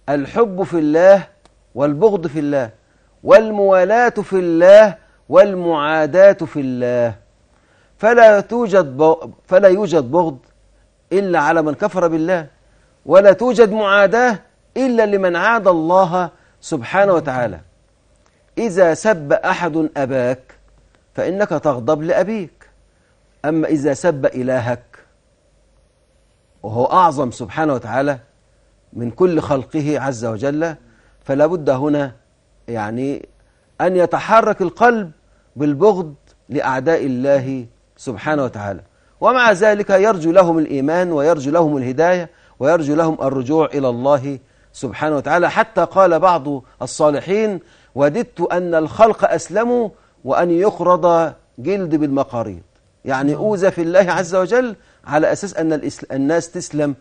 الحب في الله والبغض في الله والموالاة في الله والمعاداة في الله فلا توجد. فلا يوجد بغض إلا على من كفر بالله ولا توجد معاداة إلا لمن عاد الله سبحانه وتعالى. إذا سب أحد أباك فإنك تغضب لأبيك. أما إذا سب إلهك وهو أعظم سبحانه وتعالى من كل خلقه عز وجل فلا بد هنا يعني أن يتحرك القلب بالبغض لأعداء الله سبحانه وتعالى. ومع ذلك يرجو لهم الإيمان ويرجو لهم الهداية ويرجو لهم الرجوع إلى الله سبحانه وتعالى. حتى قال بعض الصالحين وددت أن الخلق أسلموا وأن يقرض جلد بالمقاريض. يعني أوذى في الله عز وجل على أساس أن الناس تسلم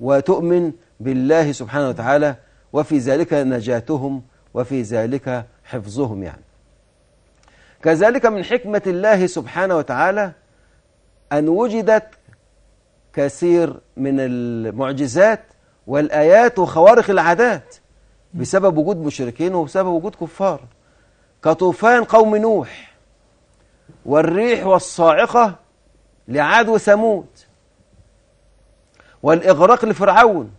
وتؤمن بالله سبحانه وتعالى وفي ذلك نجاتهم وفي ذلك حفظهم يعني. كذلك من حكمة الله سبحانه وتعالى أن وجدت كثير من المعجزات والآيات وخوارق العادات بسبب وجود مشركين وبسبب وجود كفار. كطوفان قوم نوح والريح والصاعقة لعاد وثمود والإغراق لفرعون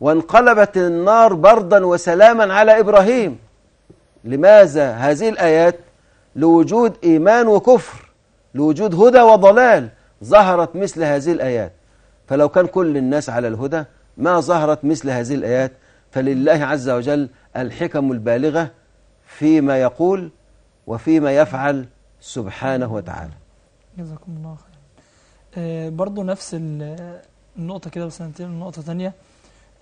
وانقلبت النار بردا وسلاما على إبراهيم. لماذا هذه الآيات؟ لوجود إيمان وكفر لوجود هدى وضلال ظهرت مثل هذه الآيات. فلو كان كل الناس على الهدى ما ظهرت مثل هذه الآيات فلله عز وجل الحكم البالغة فيما يقول وفيما يفعل سبحانه وتعالى. جزاكم الله خير آه برضو نفس ال- النقطة كده بس هننتقل لنقطة تانية.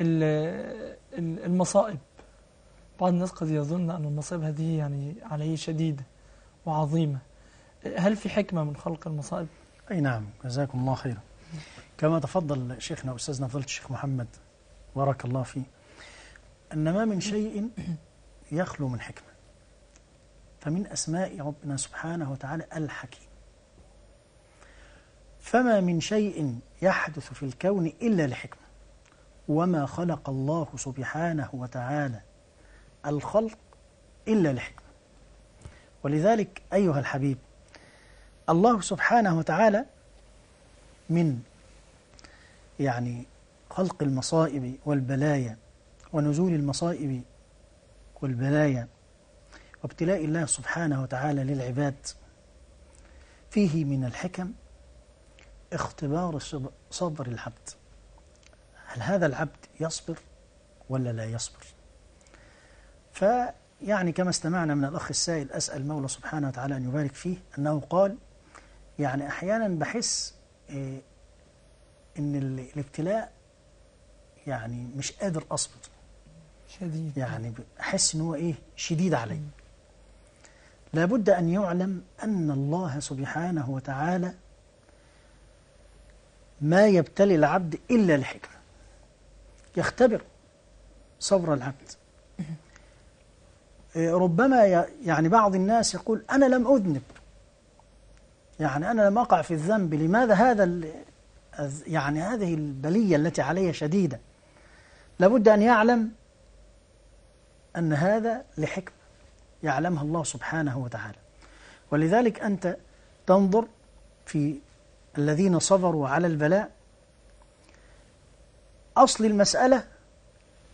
ال- ال- المصائب. بعض الناس قد يظن أن المصائب هذه يعني عليه شديدة وعظيمة. هل في حكمة من خلق المصائب؟ أي نعم جزاكم الله خيرا. كما تفضل شيخنا أستاذنا فضيلة الشيخ محمد بارك الله فيه. أن ما من شيء يخلو من حكمة فمن أسماء ربنا سبحانه وتعالى الحكيم. فما من شيء يحدث في الكون إلا لحكمة. وما خلق الله سبحانه وتعالى الخلق إلا لحكمة. ولذلك أيها الحبيب الله سبحانه وتعالى من يعني خلق المصائب والبلايا ونزول المصائب والبلايا وابتلاء الله سبحانه وتعالى للعباد. فيه من الحكم اختبار صب- صبر العبد. هل هذا العبد يصبر ولا لا يصبر؟ فيعني كما استمعنا من الأخ السائل أسأل مولى سبحانه وتعالى أن يبارك فيه أنه قال يعني أحيانا بحس إن ال- الابتلاء يعني مش قادر أصبر شديد. يعني أحس إن هو إيه شديد علي. لابد أن يعلم أن الله سبحانه وتعالى ما يبتلي العبد إلا لحكمة يختبر صبر العبد. إيه، ربما يعني بعض الناس يقول أنا لم أذنب. يعني أنا لم أقع في الذنب لماذا هذا يعني هذه البلية التي علي شديدة لابد أن يعلم أن هذا لحكمة يعلمها الله سبحانه وتعالى. ولذلك أنت تنظر في الذين صبروا على البلاء. أصل المسألة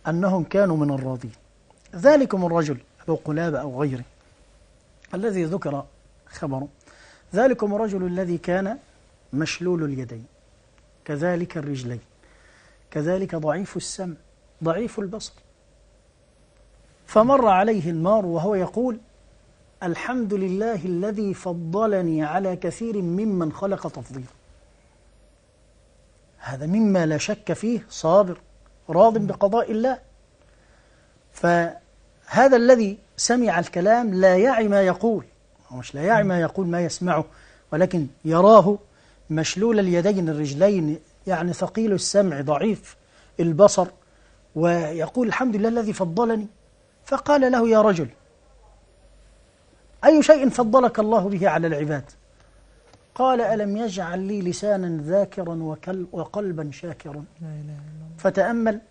أنهم كانوا من الراضين. ذلكم الرجل ذو قلابة أو غيره الذي ذكر خبره. ذلكم الرجل الذي كان مشلول اليدين. كذلك الرجلين. كذلك ضعيف السمع ضعيف البصر. فمر عليه النار وهو يقول الحمد لله الذي فضلني على كثير ممن خلق تفضيلا. هذا مما لا شك فيه صابر راض بقضاء الله. فهذا الذي سمع الكلام لا يعي ما يقول هو مش لا يعي ما يقول ما يسمعه ولكن يراه مشلول اليدين الرجلين يعني ثقيل السمع ضعيف البصر ويقول الحمد لله الذي فضلني. فقال له يا رجل أي شيء فضلك الله به على العباد؟ قال ألم يجعل لي لسانا ذاكرا وقلبا شاكرا؟ فتأمل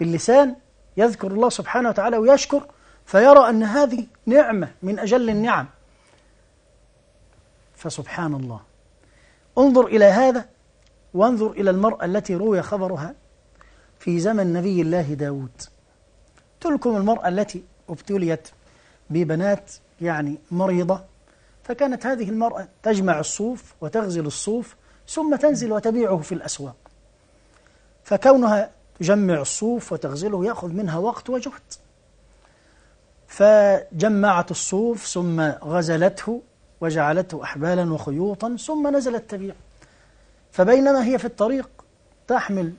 باللسان يذكر الله سبحانه وتعالى ويشكر فيرى أن هذه نعمة من أجل النعم. فسبحان الله. انظر إلى هذا وانظر إلى المرأة التي روي خبرها في زمن نبي الله داود. تلكم المرأة التي ابتليت ببنات يعني مريضة فكانت هذه المرأة تجمع الصوف وتغزل الصوف ثم تنزل وتبيعه في الأسواق. فكونها تجمع الصوف وتغزله يأخذ منها وقت وجهد. فجمعت الصوف ثم غزلته وجعلته أحبالا وخيوطا ثم نزلت تبيع فبينما هي في الطريق تحمل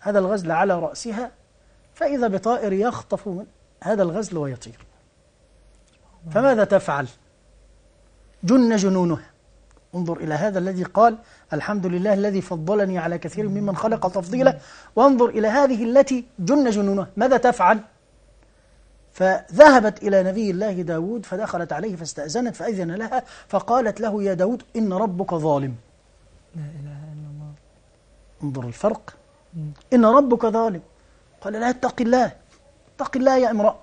هذا الغزل على رأسها فإذا بطائر يخطف من هذا الغزل ويطير. فماذا تفعل؟ جن جنونها. انظر إلى هذا الذي قال الحمد لله الذي فضلني على كثير ممن خلق تفضيلا. وانظر إلى هذه التي جن جنونها. ماذا تفعل؟ فذهبت إلى نبي الله داود فدخلت عليه فاستأذنت فأذن لها فقالت له يا داود إن ربك ظالم. لا إله إلا الله. انظر الفرق. إن ربك ظالم. قال لا اتق الله. اتق الله يا امرأة.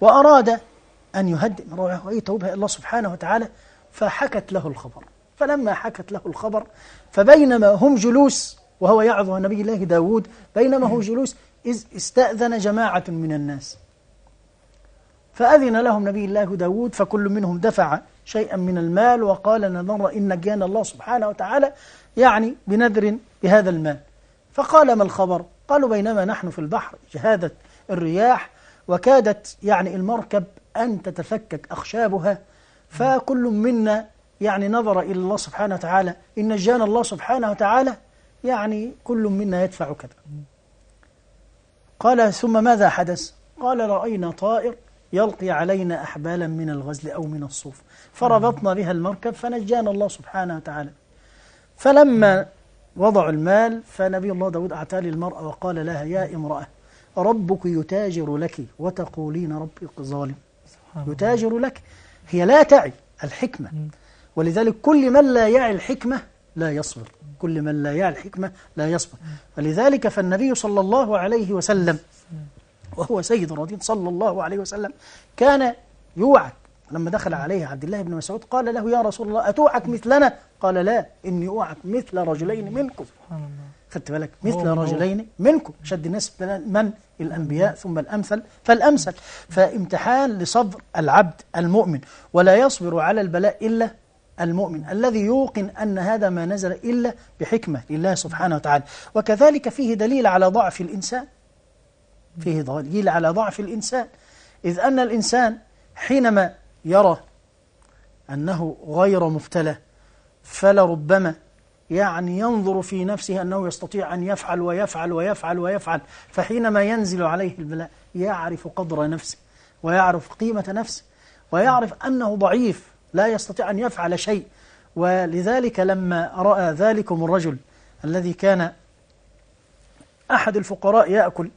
وأراد أن يهدئ من روعه ويتوبها إلى الله سبحانه وتعالى. فحكت له الخبر. فلما حكت له الخبر فبينما هم جلوس وهو يعظ نبي الله داود بينما هو جلوس إذ استأذن جماعة من الناس. فأذن لهم نبي الله داود فكل منهم دفع شيئا من المال وقال نظر إن نجانا الله سبحانه وتعالى يعني بنذر بهذا المال. فقال ما الخبر؟ قالوا بينما نحن في البحر جهادت الرياح وكادت يعني المركب أن تتفكك أخشابها فكل منا يعني نظر إلى الله سبحانه وتعالى. إن نجانا الله سبحانه وتعالى يعني كل منا يدفع كذا. قال ثم ماذا حدث؟ قال رأينا طائر يلقي علينا أحبالا من الغزل أو من الصوف. فربطنا بها المركب فنجانا الله سبحانه وتعالى. فلما وضعوا المال فنبي الله داود أعطى للمرأة وقال لها يا امرأة ربك يتاجر لك وتقولين ربك ظالم. يتاجر لك. هي لا تعي الحكمة. ولذلك كل من لا يعي الحكمة لا يصبر. كل من لا يعي الحكمة لا يصبر. ولذلك فالنبي صلى الله عليه وسلم وهو سيد الرضين صلى الله عليه وسلم كان يوعك. لما دخل عليه عبد الله بن مسعود قال له يا رسول الله أتوعك مثلنا؟ قال لا إني أوعك مثل رجلين منكم. خدت بالك؟ مثل. رجلين منكم. شد الناس من؟ الأنبياء ثم الأمثل فالأمثل. فامتحان لصبر العبد المؤمن ولا يصبر على البلاء إلا المؤمن. الذي يوقن أن هذا ما نزل إلا بحكمة لله سبحانه وتعالى. وكذلك فيه دليل على ضعف الإنسان. فيه دليل على ضعف الإنسان. إذ أن الإنسان حينما يرى أنه غير مبتلى فلربما يعني ينظر في نفسه أنه يستطيع أن يفعل ويفعل ويفعل ويفعل فحينما ينزل عليه البلاء يعرف قدر نفسه ويعرف قيمة نفسه ويعرف أنه ضعيف لا يستطيع أن يفعل شيء. ولذلك لما رأى ذلكم الرجل الذي كان أحد الفقراء يأكل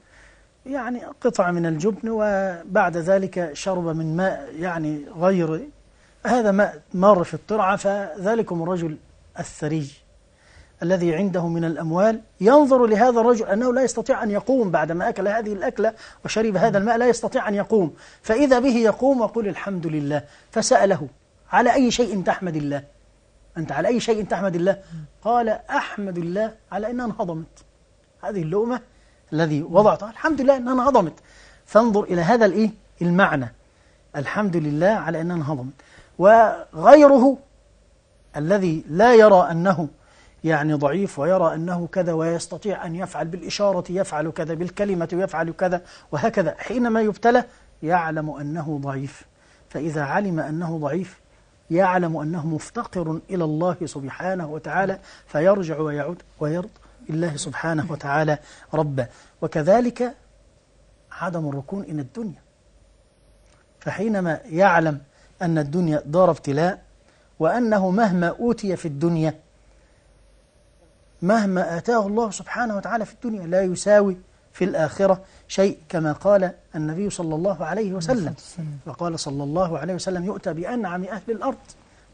يعني قطع من الجبن وبعد ذلك شرب من ماء يعني غير هذا ماء مر في الترعة فذلكم الرجل الثري الذي عنده من الأموال. ينظر لهذا الرجل أنه لا يستطيع أن يقوم بعدما أكل هذه الأكلة وشرب هذا الماء لا يستطيع أن يقوم. فإذا به يقوم ويقول الحمد لله فسأله على أي شيء تحمد الله؟ أنت على أي شيء تحمد الله؟ قال أحمد الله على أنها انهضمت. هذه اللقمة الذي وضعتها الحمد لله أنها انهضمت. فانظر إلى هذا الإيه؟ المعنى. الحمد لله على أنها انهضمت. وغيره الذي لا يرى أنه يعني ضعيف ويرى أنه كذا ويستطيع أن يفعل بالإشارة يفعل كذا بالكلمة يفعل كذا وهكذا. حينما يبتلى يعلم أنه ضعيف. فإذا علم أنه ضعيف يعلم أنه مفتقر إلى الله سبحانه وتعالى فيرجع ويعود ويرضى. بالله سبحانه وتعالى ربا وكذلك عدم الركون إلى الدنيا. فحينما يعلم أن الدنيا دار ابتلاء وأنه مهما أوتي في الدنيا مهما آتاه الله سبحانه وتعالى في الدنيا لا يساوي في الآخرة شيء كما قال النبي صلى الله عليه وسلم. وقال صلى الله عليه وسلم يؤتى بأنعم أهل الأرض.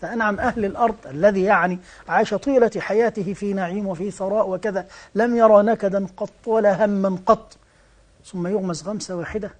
فأنعم أهل الأرض الذي يعني عاش طيلة حياته في نعيم وفي ثراء وكذا. لم يرى نكدا قط ولا هما قط. ثم يغمس غمسة واحدة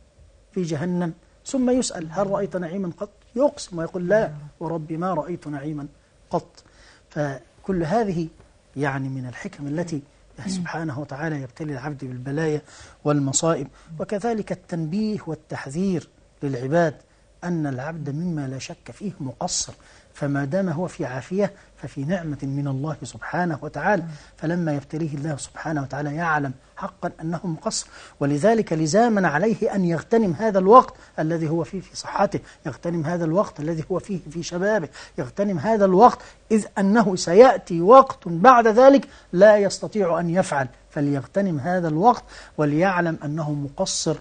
في جهنم. ثم يسأل هل رأيت نعيما قط؟ يقسم ويقول لا. وربي ما رأيت نعيما قط. فكل هذه يعني من الحكم التي سبحانه وتعالى يبتلي العبد بالبلايا والمصائب. وكذلك التنبيه والتحذير للعباد أن العبد مما لا شك فيه مقصر. فما دام هو في عافية ففي نعمة من الله سبحانه وتعالى فلما يبتليه الله سبحانه وتعالى يعلم حقا أنه مقصر ولذلك لزاما عليه أن يغتنم هذا الوقت الذي هو فيه في صحته يغتنم هذا الوقت الذي هو فيه في شبابه يغتنم هذا الوقت إذ أنه سيأتي وقت بعد ذلك لا يستطيع أن يفعل. فليغتنم هذا الوقت وليعلم أنه مقصر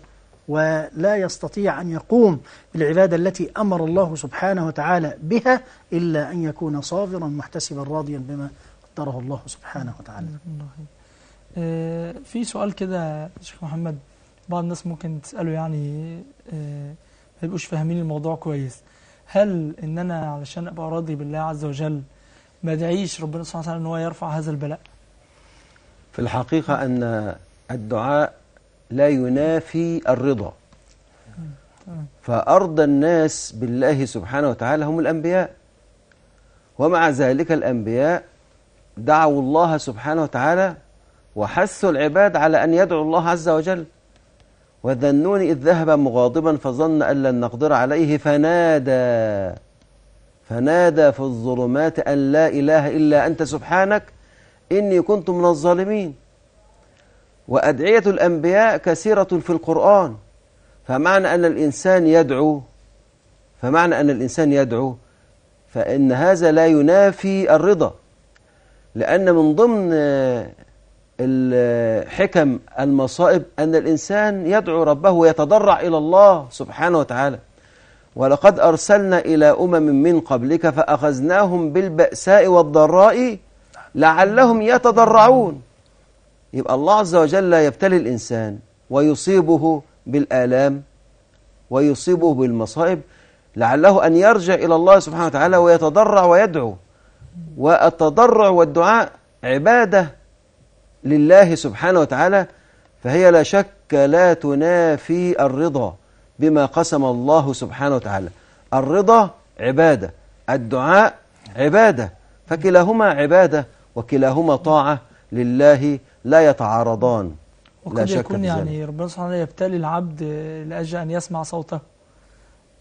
ولا يستطيع أن يقوم بالعبادة التي أمر الله سبحانه وتعالى بها إلا أن يكون صابرا محتسبا راضيا بما قدره الله سبحانه وتعالى. آه، في سؤال كده شيخ محمد بعض الناس ممكن تسأله يعني آه، ما يبقوش فاهمين الموضوع كويس. هل إن أنا علشان أبقى راضي بالله عز وجل ما أدعيش ربنا سبحانه وتعالى إن هو يرفع هذا البلاء؟ في الحقيقة أن الدعاء لا ينافي الرضا. فأرضى الناس بالله سبحانه وتعالى هم الأنبياء. ومع ذلك الأنبياء دعوا الله سبحانه وتعالى وحثوا العباد على أن يدعوا الله عز وجل. وذنون إذ ذهب مغاضبا فظن أن لن نقدر عليه فنادى. فنادى في الظلمات أن لا إله إلا أنت سبحانك إني كنت من الظالمين. وأدعية الأنبياء كثيرة في القرآن. فمعنى أن الإنسان يدعو فمعنى أن الإنسان يدعو فإن هذا لا ينافي الرضا. لأن من ضمن الحكم المصائب أن الإنسان يدعو ربه ويتضرع إلى الله سبحانه وتعالى. ولقد أرسلنا إلى أمم من قبلك فأخذناهم بالبأساء والضراء لعلهم يتضرعون. يبقى الله عز وجل يبتلي الإنسان ويصيبه بالآلام ويصيبه بالمصائب لعله أن يرجع إلى الله سبحانه وتعالى ويتضرع ويدعو. والتضرع والدعاء عبادة لله سبحانه وتعالى فهي لا شك لا تنافي الرضا بما قسم الله سبحانه وتعالى. الرضا عبادة الدعاء عبادة فكلاهما عبادة وكلاهما طاعة لله لا يتعارضان. لا وقد شك يكون. يعني ربنا سبحانه وتعالى يبتلي العبد لأجل أن يسمع صوته.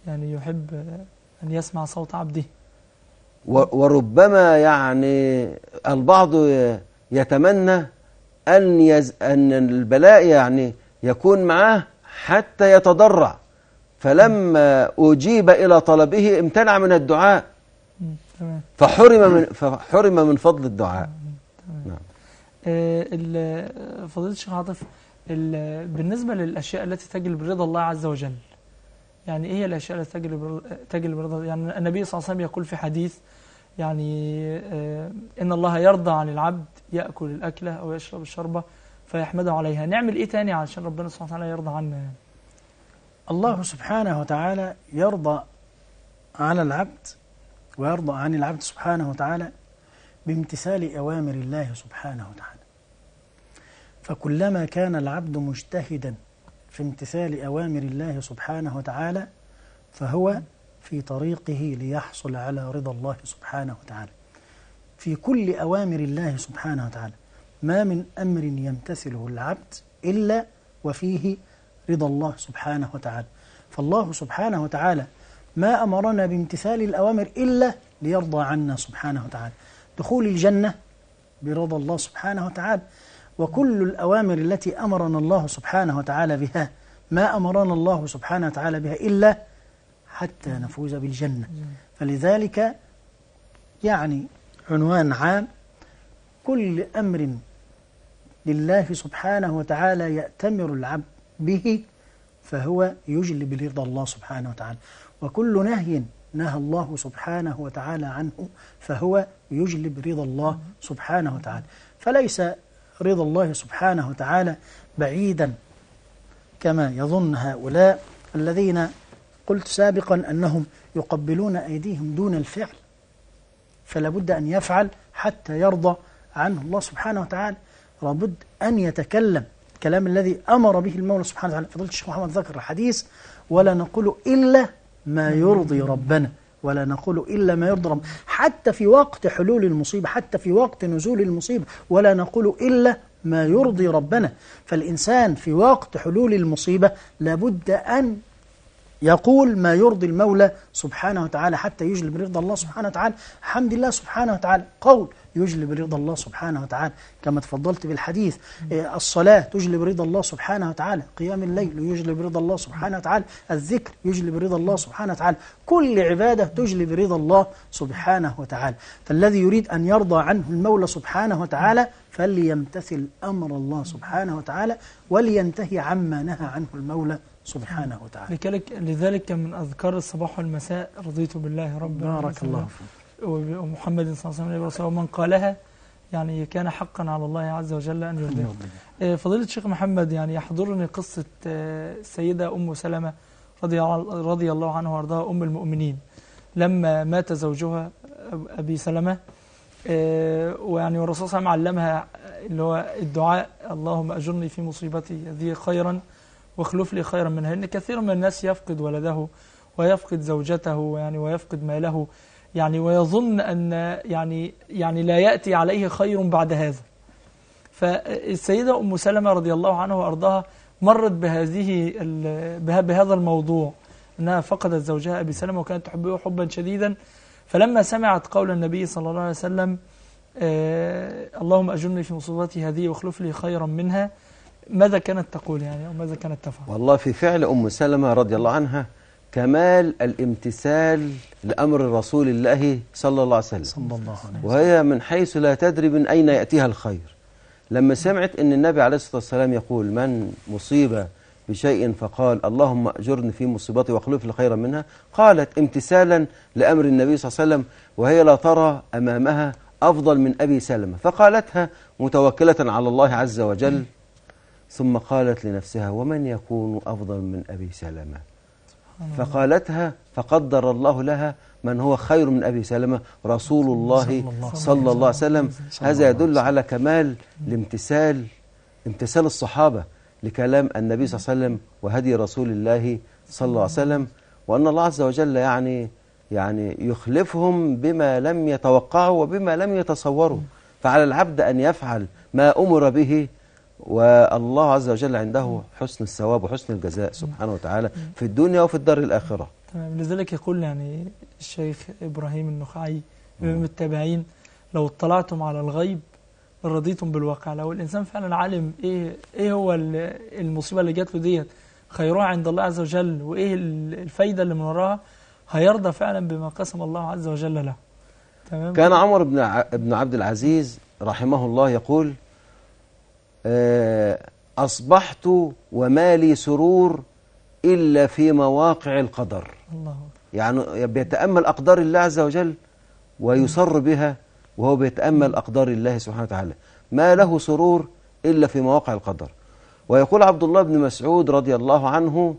يعني يحب أن يسمع صوت عبده. وربما يعني البعض يتمنى أن, يز أن البلاء يعني يكون معه حتى يتضرع. فلما أجيب إلى طلبه امتنع من الدعاء. فحرم من, فحرم من فضل الدعاء. ال- فضيلة الشيخ عاطف ال- بالنسبة للأشياء التي تجلب رضا الله عز وجل يعني إيه الأشياء التي تجلب تجلب رضا يعني النبي صلى الله عليه وسلم يقول في حديث يعني آه، إن الله يرضى عن العبد يأكل الأكلة أو يشرب الشربة فيحمده عليها نعمل إيه تاني علشان ربنا سبحانه وتعالى يرضى عنا يعني؟ الله سبحانه وتعالى يرضى على العبد ويرضى عن العبد سبحانه وتعالى بامتثال أوامر الله سبحانه وتعالى. فكلما كان العبد مجتهدا في امتثال أوامر الله سبحانه وتعالى فهو في طريقه ليحصل على رضا الله سبحانه وتعالى. في كل أوامر الله سبحانه وتعالى ما من أمر يمتثله العبد إلا وفيه رضا الله سبحانه وتعالى. فالله سبحانه وتعالى ما أمرنا بامتثال الأوامر إلا ليرضى عنا سبحانه وتعالى. دخول الجنة برضا الله سبحانه وتعالى. وكل الأوامر التي أمرنا الله سبحانه وتعالى بها ما أمرنا الله سبحانه وتعالى بها إلا حتى نفوز بالجنة. فلذلك يعني عنوان عام كل أمر لله سبحانه وتعالى يأتمر العبد به فهو يجلب رضا الله سبحانه وتعالى. وكل نهي نهى الله سبحانه وتعالى عنه فهو يجلب رضا الله سبحانه وتعالى. فليس رضا الله سبحانه وتعالى بعيدا كما يظن هؤلاء الذين قلت سابقا أنهم يقبلون أيديهم دون الفعل. فلا بد أن يفعل حتى يرضى عنه الله سبحانه وتعالى. لابد أن يتكلم. الكلام الذي أمر به المولى سبحانه وتعالى. فضلت الشيخ محمد ذكر الحديث ولا نقول إلا ما يرضي ربنا ولا نقول إلا ما يرضي ربنا حتى في وقت حلول المصيبة حتى في وقت نزول المصيبة ولا نقول إلا ما يرضي ربنا. فالإنسان في وقت حلول المصيبة لابد أن يقول ما يرضي المولى سبحانه وتعالى حتى يجلب رضا الله سبحانه وتعالى. حمد الله سبحانه وتعالى. قول يجلب رضا الله سبحانه وتعالى. كما تفضلت بالحديث إيه، الصلاة تجلب رضا الله سبحانه وتعالى. قيام الليل يجلب رضا الله سبحانه وتعالى. الذكر يجلب رضا الله سبحانه وتعالى. كل عبادة تجلب رضا الله سبحانه وتعالى. فالذي يريد أن يرضى عنه المولى سبحانه وتعالى فليمتثل أمر الله سبحانه وتعالى ولينتهي عما نهى عنه المولى سبحانه وتعالى. لذلك من أذكار الصباح والمساء رضيت بالله ربا بارك الله فيك. ومحمد صلى الله عليه وسلم ومن قالها يعني كان حقا على الله عز وجل أن يرضيه آه، فضيلة الشيخ محمد يعني يحضرني قصة آه، السيدة أم سلمة رضي رضي الله عنها وأرضاها أم المؤمنين. لما مات زوجها أب- أبي سلمة آه، ويعني والرسول صلى الله عليه وسلم علمها اللي هو الدعاء اللهم أجرني في مصيبتي هذه خيرا واخلف لي خيرا منها. لأن كثير من الناس يفقد ولده ويفقد زوجته يعني ويفقد ماله. يعني ويظن أن يعني يعني لا يأتي عليه خير بعد هذا. فالسيدة أم سلمة رضي الله عنها وأرضاها مرت بهذه بهذا الموضوع أنها فقدت زوجها أبي سلمة وكانت تحبه حبا شديدا. فلما سمعت قول النبي صلى الله عليه وسلم آه اللهم أجرني في مصيبتي هذه واخلف لي خيرا منها ماذا كانت تقول يعني أو ماذا كانت تفعل؟ والله في فعل أم سلمة رضي الله عنها كمال الامتثال لأمر رسول الله صلى الله عليه وسلم. صلى الله عليه وسلم. وهي من حيث لا تدري من أين يأتيها الخير. لما سمعت أن النبي عليه الصلاة والسلام يقول من مصيبة بشيء فقال اللهم أجرني في مصيبتي واخلف لي خيرا منها. قالت امتثالا لأمر النبي صلى الله عليه وسلم وهي لا ترى أمامها أفضل من أبي سلمة. فقالتها متوكلة على الله عز وجل ثم قالت لنفسها ومن يكون أفضل من أبي سلمة؟ فقالتها فقدر الله لها من هو خير من أبي سلمة رسول الله صلى الله عليه وسلم. هذا يدل على كمال الامتثال امتثال الصحابة لكلام النبي صلى الله عليه وسلم وهدي رسول الله صلى الله عليه وسلم. وأن الله عز وجل يعني يعني يخلفهم بما لم يتوقعوا وبما لم يتصوروا. فعلى العبد أن يفعل ما أمر به والله عز وجل عنده حسن الثواب وحسن الجزاء سبحانه وتعالى في الدنيا وفي الدار الآخرة. تمام. لذلك يقول يعني الشيخ إبراهيم النخعي من التابعين لو اطلعتم على الغيب رضيتم بالواقع. لو الإنسان فعلا عالم إيه, إيه هو ال- المصيبة اللي جات له ديت خيرها عند الله عز وجل وإيه ال- الفايدة اللي من وراها هيرضى فعلا بما قسم الله عز وجل له. تمام. كان عمر بن ع- بن عبد العزيز رحمه الله يقول أصبحت وما لي سرور إلا في مواقع القدر. الله. يعني بيتأمل أقدار الله عز وجل ويصر بها وهو بيتأمل أقدار الله سبحانه وتعالى. ما له سرور إلا في مواقع القدر. ويقول عبد الله بن مسعود رضي الله عنه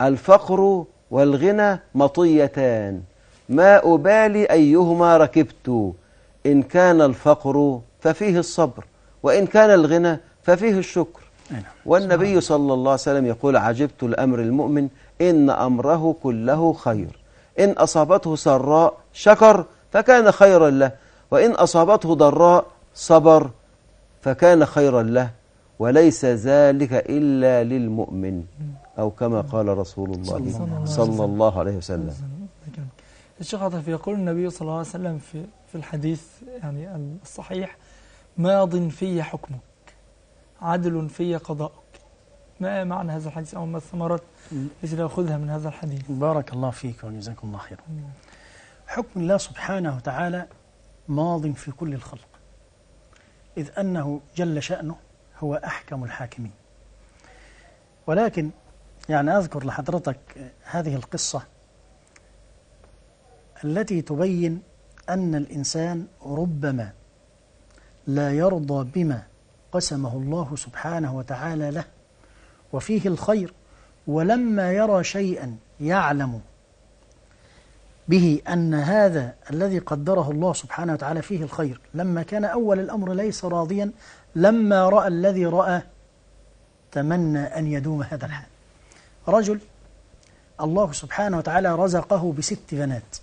الفقر والغنى مطيتان. ما أبالي أيهما ركبت. إن كان الفقر ففيه الصبر. وإن كان الغنى ففيه الشكر. نعم. والنبي صلى الله عليه وسلم يقول عجبت لأمر المؤمن إن أمره كله خير. إن أصابته سراء شكر فكان خيرا له وإن أصابته ضراء صبر فكان خيرا له. وليس ذلك إلا للمؤمن أو كما قال رسول الله صلى الله عليه وسلم. الشيخ عاطف يقول النبي صلى الله عليه وسلم في في الحديث يعني الصحيح ماض في حكمك عدل في قضاءك ما معنى هذا الحديث؟ أو ما الثمرات التي نأخذها من هذا الحديث؟ بارك الله فيك وجزاكم الله خيرا. حكم الله سبحانه وتعالى ماض في كل الخلق. إذ أنه جل شأنه هو أحكم الحاكمين. ولكن يعني أذكر لحضرتك هذه القصة التي تبين أن الإنسان ربما لا يرضى بما قسمه الله سبحانه وتعالى له وفيه الخير ولما يرى شيئا يعلم به أن هذا الذي قدره الله سبحانه وتعالى فيه الخير. لما كان أول الأمر ليس راضيا لما رأى الذي رأى تمنى أن يدوم هذا الحال. رجل الله سبحانه وتعالى رزقه بست بنات.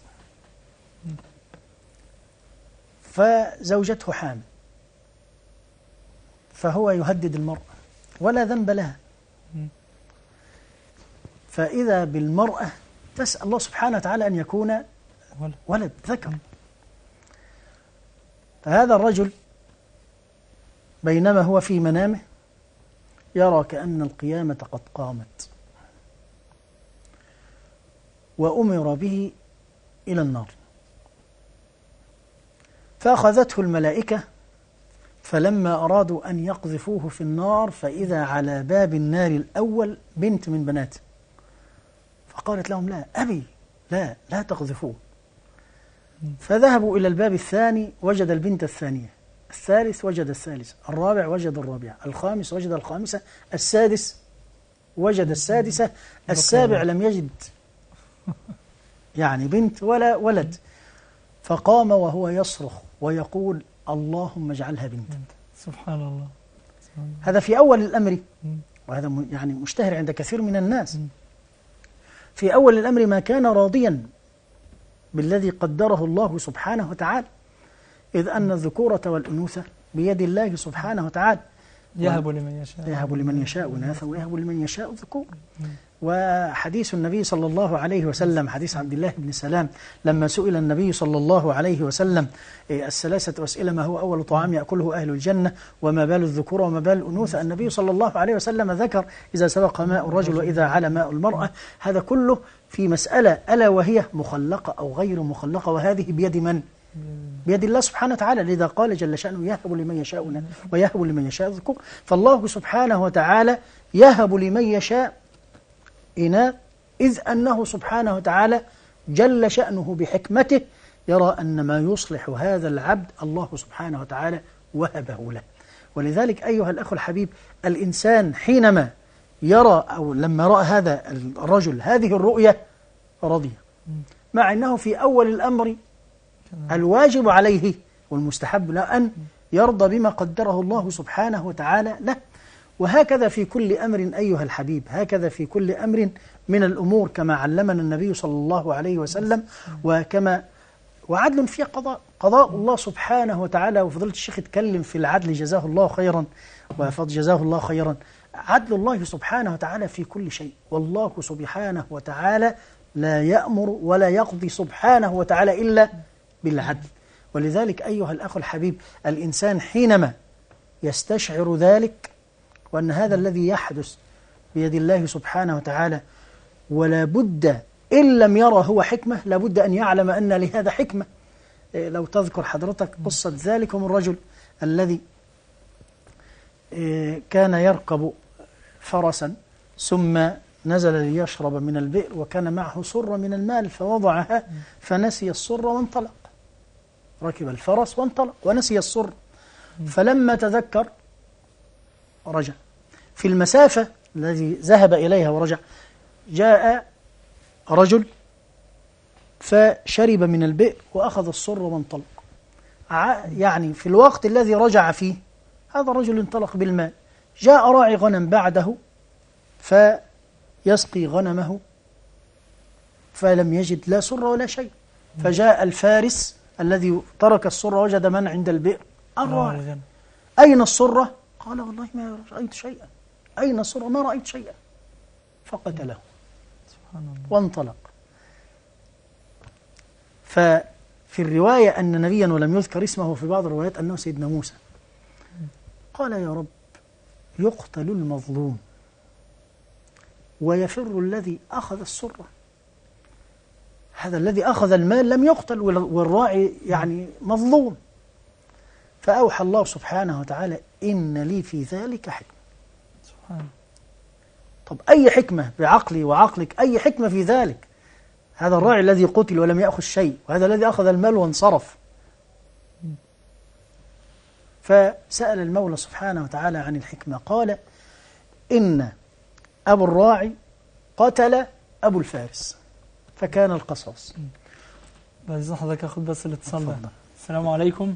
فزوجته حامل. فهو يهدد المرأة ولا ذنب لها. فإذا بالمرأة تسأل الله سبحانه وتعالى أن يكون ولد. ذكر. فهذا الرجل بينما هو في منامه يرى كأن القيامة قد قامت وأمر به إلى النار. فأخذته الملائكة فلما أرادوا أن يقذفوه في النار فإذا على باب النار الأول بنت من بناته فقالت لهم لا أبي لا لا تقذفوه. فذهبوا إلى الباب الثاني وجد البنت الثانية. الثالث وجد الثالث الرابع وجد الرابعة الخامس وجد الخامسة السادس وجد السادسة السابع لم يجد يعني بنت ولا ولد. فقام وهو يصرخ ويقول اللهم اجعلها بنت سبحان الله. سبحان. هذا في أول الأمر. وهذا يعني مشتهر عند كثير من الناس. في أول الأمر ما كان راضيا بالذي قدره الله سبحانه وتعالى. إذ أن الذكورة والأنوثة بيد الله سبحانه وتعالى. يهب لمن يشاء. يهب لمن يشاء إناثا ويهب لمن يشاء الذكور. وحديث النبي صلى الله عليه وسلم حديث عبد الله بن سلام لما سئل النبي صلى الله عليه وسلم إيه، الثلاثة أسئلة ما هو أول طعام يأكله أهل الجنة؟ وما بال الذكور وما بال الأنوثة؟ النبي صلى الله عليه وسلم ذكر إذا سبق ماء الرجل وإذا علا ماء المرأة. هذا كله في مسألة ألا وهي مخلقة أو غير مخلقة؟ وهذه بيد من؟ بيد الله سبحانه وتعالى لذا قال جل شأنه يهب لمن يشاء ويهب لمن يشاء الذكور فالله سبحانه وتعالى يهب لمن يشاء إناث إذ أنه سبحانه وتعالى جل شأنه بحكمته يرى أن ما يصلح هذا العبد الله سبحانه وتعالى وهبه له. ولذلك أيها الأخ الحبيب الإنسان حينما يرى أو لما رأى هذا الرجل هذه الرؤية رضي. مع أنه في أول الأمر الواجب عليه والمستحب له أن يرضى بما قدره الله سبحانه وتعالى له. وهكذا في كل أمر أيها الحبيب هكذا في كل أمر من الأمور كما علمنا النبي صلى الله عليه وسلم وكما وعدل في قضاء. قضاء الله سبحانه وتعالى وفضيلة الشيخ اتكلم في العدل جزاه الله خيرا وفضل جزاه الله خيرا. عدل الله سبحانه وتعالى في كل شيء. والله سبحانه وتعالى لا يأمر ولا يقضي سبحانه وتعالى إلا بالعدل. ولذلك أيها الأخ الحبيب الإنسان حينما يستشعر ذلك وأن هذا الذي يحدث بيد الله سبحانه وتعالى ولا بد إن لم يرى هو حكمة لابد أن يعلم أن لهذا حكمة. إيه، لو تذكر حضرتك قصة ذلكم الرجل الذي إيه، كان يركب فرسا ثم نزل ليشرب من البئر وكان معه صرة من المال فوضعها فنسي الصرة وانطلق. ركب الفرس وانطلق ونسي الصر فلما تذكر رجع. في المسافة الذي ذهب إليها ورجع جاء رجل فشرب من البئر وأخذ الصر وانطلق. يعني في الوقت الذي رجع فيه هذا الرجل انطلق بالماء. جاء راعي غنم بعده فيسقي غنمه فلم يجد لا سر ولا شيء. فجاء الفارس الذي ترك السر وجد من عند البئر. الراعي أين السرة؟ قال والله ما رأيت شيئا. أين السرة؟ ما رأيت شيئا. فقتله. سبحان الله. وانطلق. ففي الرواية أن نبيا ولم يذكر اسمه في بعض الروايات أنه سيدنا موسى. قال يا رب يقتل المظلوم ويفر الذي أخذ السرة هذا الذي أخذ المال لم يقتل وال- والراعي يعني مظلوم. فأوحى الله سبحانه وتعالى إن لي في ذلك حكمة. سبحان. طب أي حكمة بعقلي وعقلك أي حكمة في ذلك؟ هذا الراعي الذي قتل ولم يأخذ شيء وهذا الذي أخذ المال وانصرف. فسأل المولى سبحانه وتعالى عن الحكمة قال إن أبو الراعي قتل أبو الفارس. فكان القصاص. بعد حضرتك اخد بس الاتصال ده. السلام عليكم.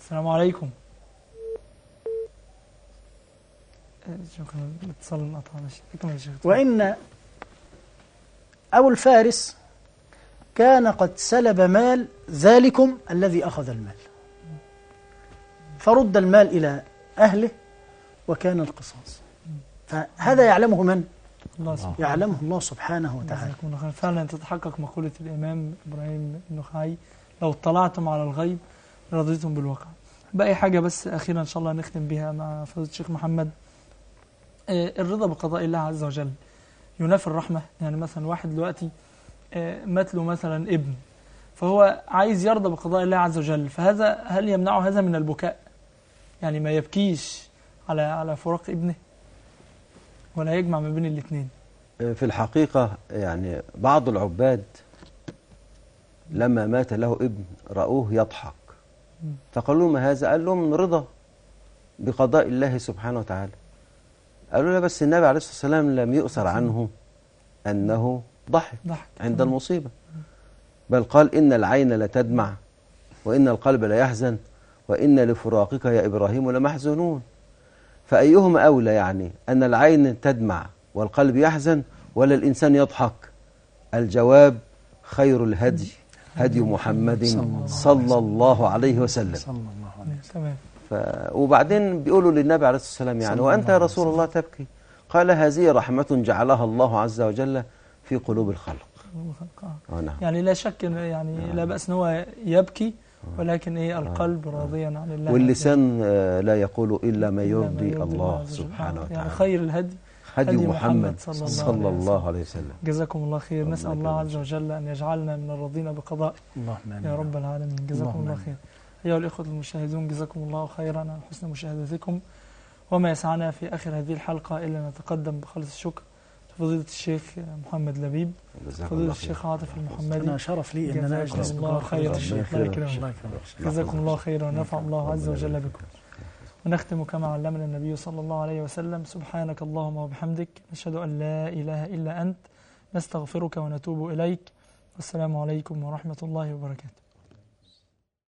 السلام عليكم. شكرا الاتصال وإن أبو الفارس كان قد سلب مال ذلكم الذي أخذ المال. فرد المال إلى أهله وكان القصاص. فهذا يعلمه من؟ الله سبحانه. يعلمه الله سبحانه وتعالى. فعلا تتحقق مقولة الإمام إبراهيم النخعي لو اطلعتم على الغيب رضيتم بالواقع باقي حاجة بس أخيرا إن شاء الله نختم بها مع فضيلة الشيخ محمد. آه، الرضا بقضاء الله عز وجل ينافي الرحمة. يعني مثلا واحد دلوقتي آه، مات له مثلا ابن فهو عايز يرضى بقضاء الله عز وجل. فهذا هل يمنعه هذا من البكاء؟ يعني ما يبكيش على على فراق ابنه؟ ولا يجمع ما بين الاثنين في الحقيقة يعني بعض العباد لما مات له ابن رأوه يضحك. فقالوا ما هذا؟ قال لهم رضا بقضاء الله سبحانه وتعالى. قالوا له بس النبي عليه الصلاة والسلام لم يؤثر عنه أنه ضحك ضحك. عند المصيبة. بل قال إن العين لتدمع وإن القلب ليحزن وإن لفراقك يا إبراهيم لمحزونون. فأيهما أولى يعني؟ أن العين تدمع والقلب يحزن ولا الإنسان يضحك؟ الجواب خير الهدي هدي محمد صلى الله عليه وسلم. صلى الله عليه وسلم. تمام. ف... وبعدين بيقولوا للنبي عليه الصلاة والسلام يعني وأنت يا رسول الله تبكي. قال هذه رحمة جعلها الله عز وجل في قلوب الخلق. آه. نعم يعني لا شك يعني لا بأس إن هو يبكي ولكن إيه القلب راضيا عن الله واللسان آه، لا يقول إلا ما يرضي الله. سبحانه يعني وتعالى. خير الهدي هدي محمد محمد صلى الله صلى عليه الله عليه وسلم. جزاكم الله خير. نسأل الله. عز وجل أن يجعلنا من الراضين بقضاء اللهم آمين. يا رب العالمين. جزاكم الله. خير. أيها الإخوة المشاهدون جزاكم الله خيرا على حسن مشاهدتكم. وما يسعنا في آخر هذه الحلقة إلا نتقدم بخالص الشكر. لفضيلة الشيخ محمد لبيب فضيلة خير. الشيخ عاطف المحمدي. أنا شرف لي أن أنا أجلس الله. فضيلة الشيخ الله يكرمك. الله يكرمك. جزاكم الله خيرا. ونفع الله عز وجل بكم. ونختم كما علمنا النبي صلى الله عليه وسلم. سبحانك اللهم وبحمدك. نشهد أن لا إله إلا أنت. نستغفرك ونتوب إليك. والسلام عليكم ورحمة الله وبركاته.